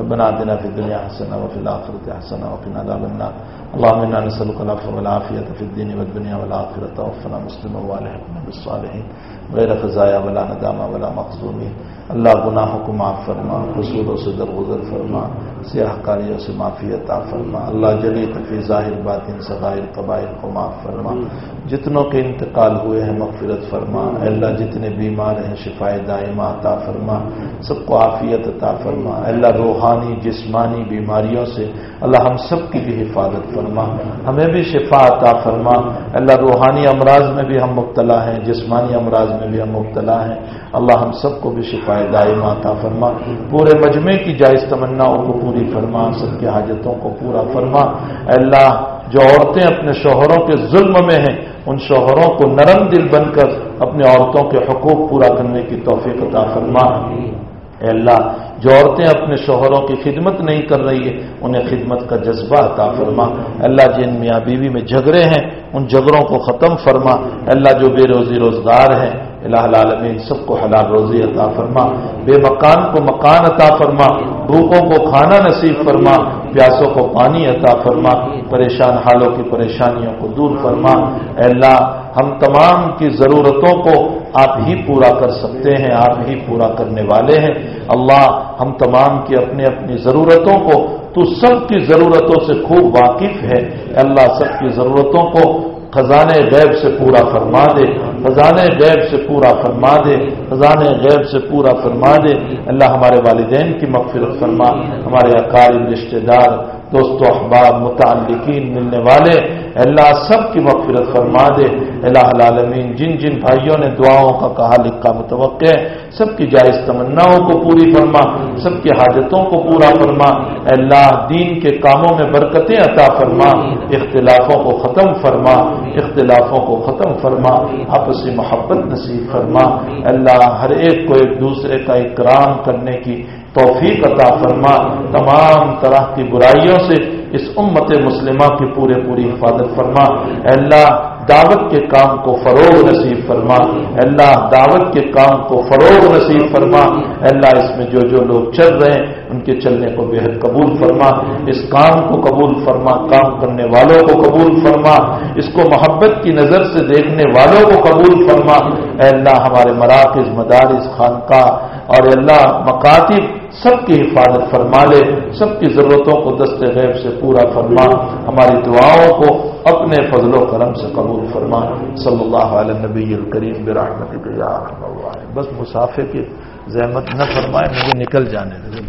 Speaker 1: ربنا آتنا في الدنيا حسنة وفي الآخرة حسنة وقنا عذاب النار۔ اللهم إنا نسألك العفو والعافية في الدين والدنيا والآخرة توفنا مسلما والحقنا بالصالحين غیر خزایا ولا ندامہ ولا مخصومی اللہ گناہوں کو معاف فرما رسولوں سے درگزر فرما۔ mark. سیاہ کاریوں سے معافی عطا فرما۔ اللہ جلی تفی ظاہر باطن، صغائر، قبائل کو معاف فرما۔ جتنوں کے انتقال ہوئے ہیں، مغفرت فرما۔ اللہ، جتنے بیمار ہیں شفا دائمہ عطا فرما۔ سب کو عافیت عطا فرما۔ اللہ، روحانی، جسمانی بیماریوں سے اللہ ہم سب کی بھی حفاظت فرما۔ ہمیں بھی شفا عطا فرما۔ اللہ، روحانی امراض میں بھی ہم مبتلا ہیں، جسمانی امراض میں بھی ہم مبتلا ہیں۔ اللہ ہم سب کو بھی شفا دائمہ عطا فرما۔ پورے مجمع کی جائز تمناؤں کو پوری فرما سب کی حاجتوں کو پورا فرما۔ اللہ، جو عورتیں اپنے شوہروں کے ظلم میں ہیں، ان شوہروں کو نرم دل بن کر اپنے عورتوں کے حقوق پورا کرنے کی توفیق عطا فرما۔ اے اللہ، جو عورتیں اپنے شوہروں کی خدمت نہیں کر رہی ہے انہیں خدمت کا جذبہ عطا فرما۔ اللہ، جن میاں بیوی میں جھگڑے ہیں، ان جھگڑوں کو ختم فرما۔ اللہ، جو بے روزی روزگار ہیں الہ العالمین، سب کو حلال روزی عطا فرما، بے مکان کو مکان عطا فرما بھوکوں کو کھانا نصیب فرما، پیاسوں کو پانی عطا فرما، پریشان حالوں کی پریشانیوں کو دور فرما۔ اے اللہ، ہم تمام کی ضرورتوں کو آپ ہی پورا کر سکتے ہیں، آپ ہی پورا کرنے والے ہیں۔ اللہ، ہم تمام کی اپنی اپنی ضرورتوں کو، تو سب کی ضرورتوں سے خوب واقف ہے۔ اللہ، سب کی ضرورتوں کو خزانے غیب سے پورا فرما دے، خزانے غیب سے پورا فرما دے، خزانے غیب سے پورا فرما دے۔ اللہ ہمارے والدین کی مغفرت فرما، ہمارے اقارب رشتے دار دوست و احباب، متعلقین، ملنے والے، اللہ سب کی مغفرت فرما دے۔ اللہ العالمین، جن جن بھائیوں نے دعاؤں کا کہا، لکھا، متوقع ہے سب کی جائز تمناؤں کو پوری فرما، سب کی حاجتوں کو پورا فرما۔ اللہ دین کے کاموں میں برکتیں عطا فرما۔ اختلافوں کو ختم فرما۔ اختلافوں کو ختم فرما۔ آپسی محبت نصیب فرما۔ اللہ ہر ایک کو ایک دوسرے کا اکرام کرنے کی توفیق عطا فرما تمام طرح کی برائیوں سے اس امت مسلمہ کی پورے پوری حفاظت فرما۔ اللہ، دعوت کے کام کو فروغ نصیب فرما۔ اللہ، دعوت کے کام کو فروغ نصیب فرما۔ اللہ، اس میں جو جو لوگ چل رہے ہیں، ان کے چلنے کو بےحد قبول فرما۔ اس کام کو قبول فرما، کام کرنے والوں کو قبول فرما۔ اس کو محبت کی نظر سے دیکھنے والوں کو قبول فرما۔ اے اللہ، ہمارے مراکز، مدارس، خانقاہ اور اللہ مکاتب سب کی حفاظت فرما لے، سب کی ضرورتوں کو دست غیب سے پورا فرما، ہماری دعاؤں کو اپنے فضل و کرم سے قبول فرما۔ صلی اللہ علیہ نبی الکریم براہمت بس مسافر کی زحمت نہ فرمائے، مجھے نکل جانے دے۔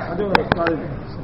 Speaker 1: ہاں جی،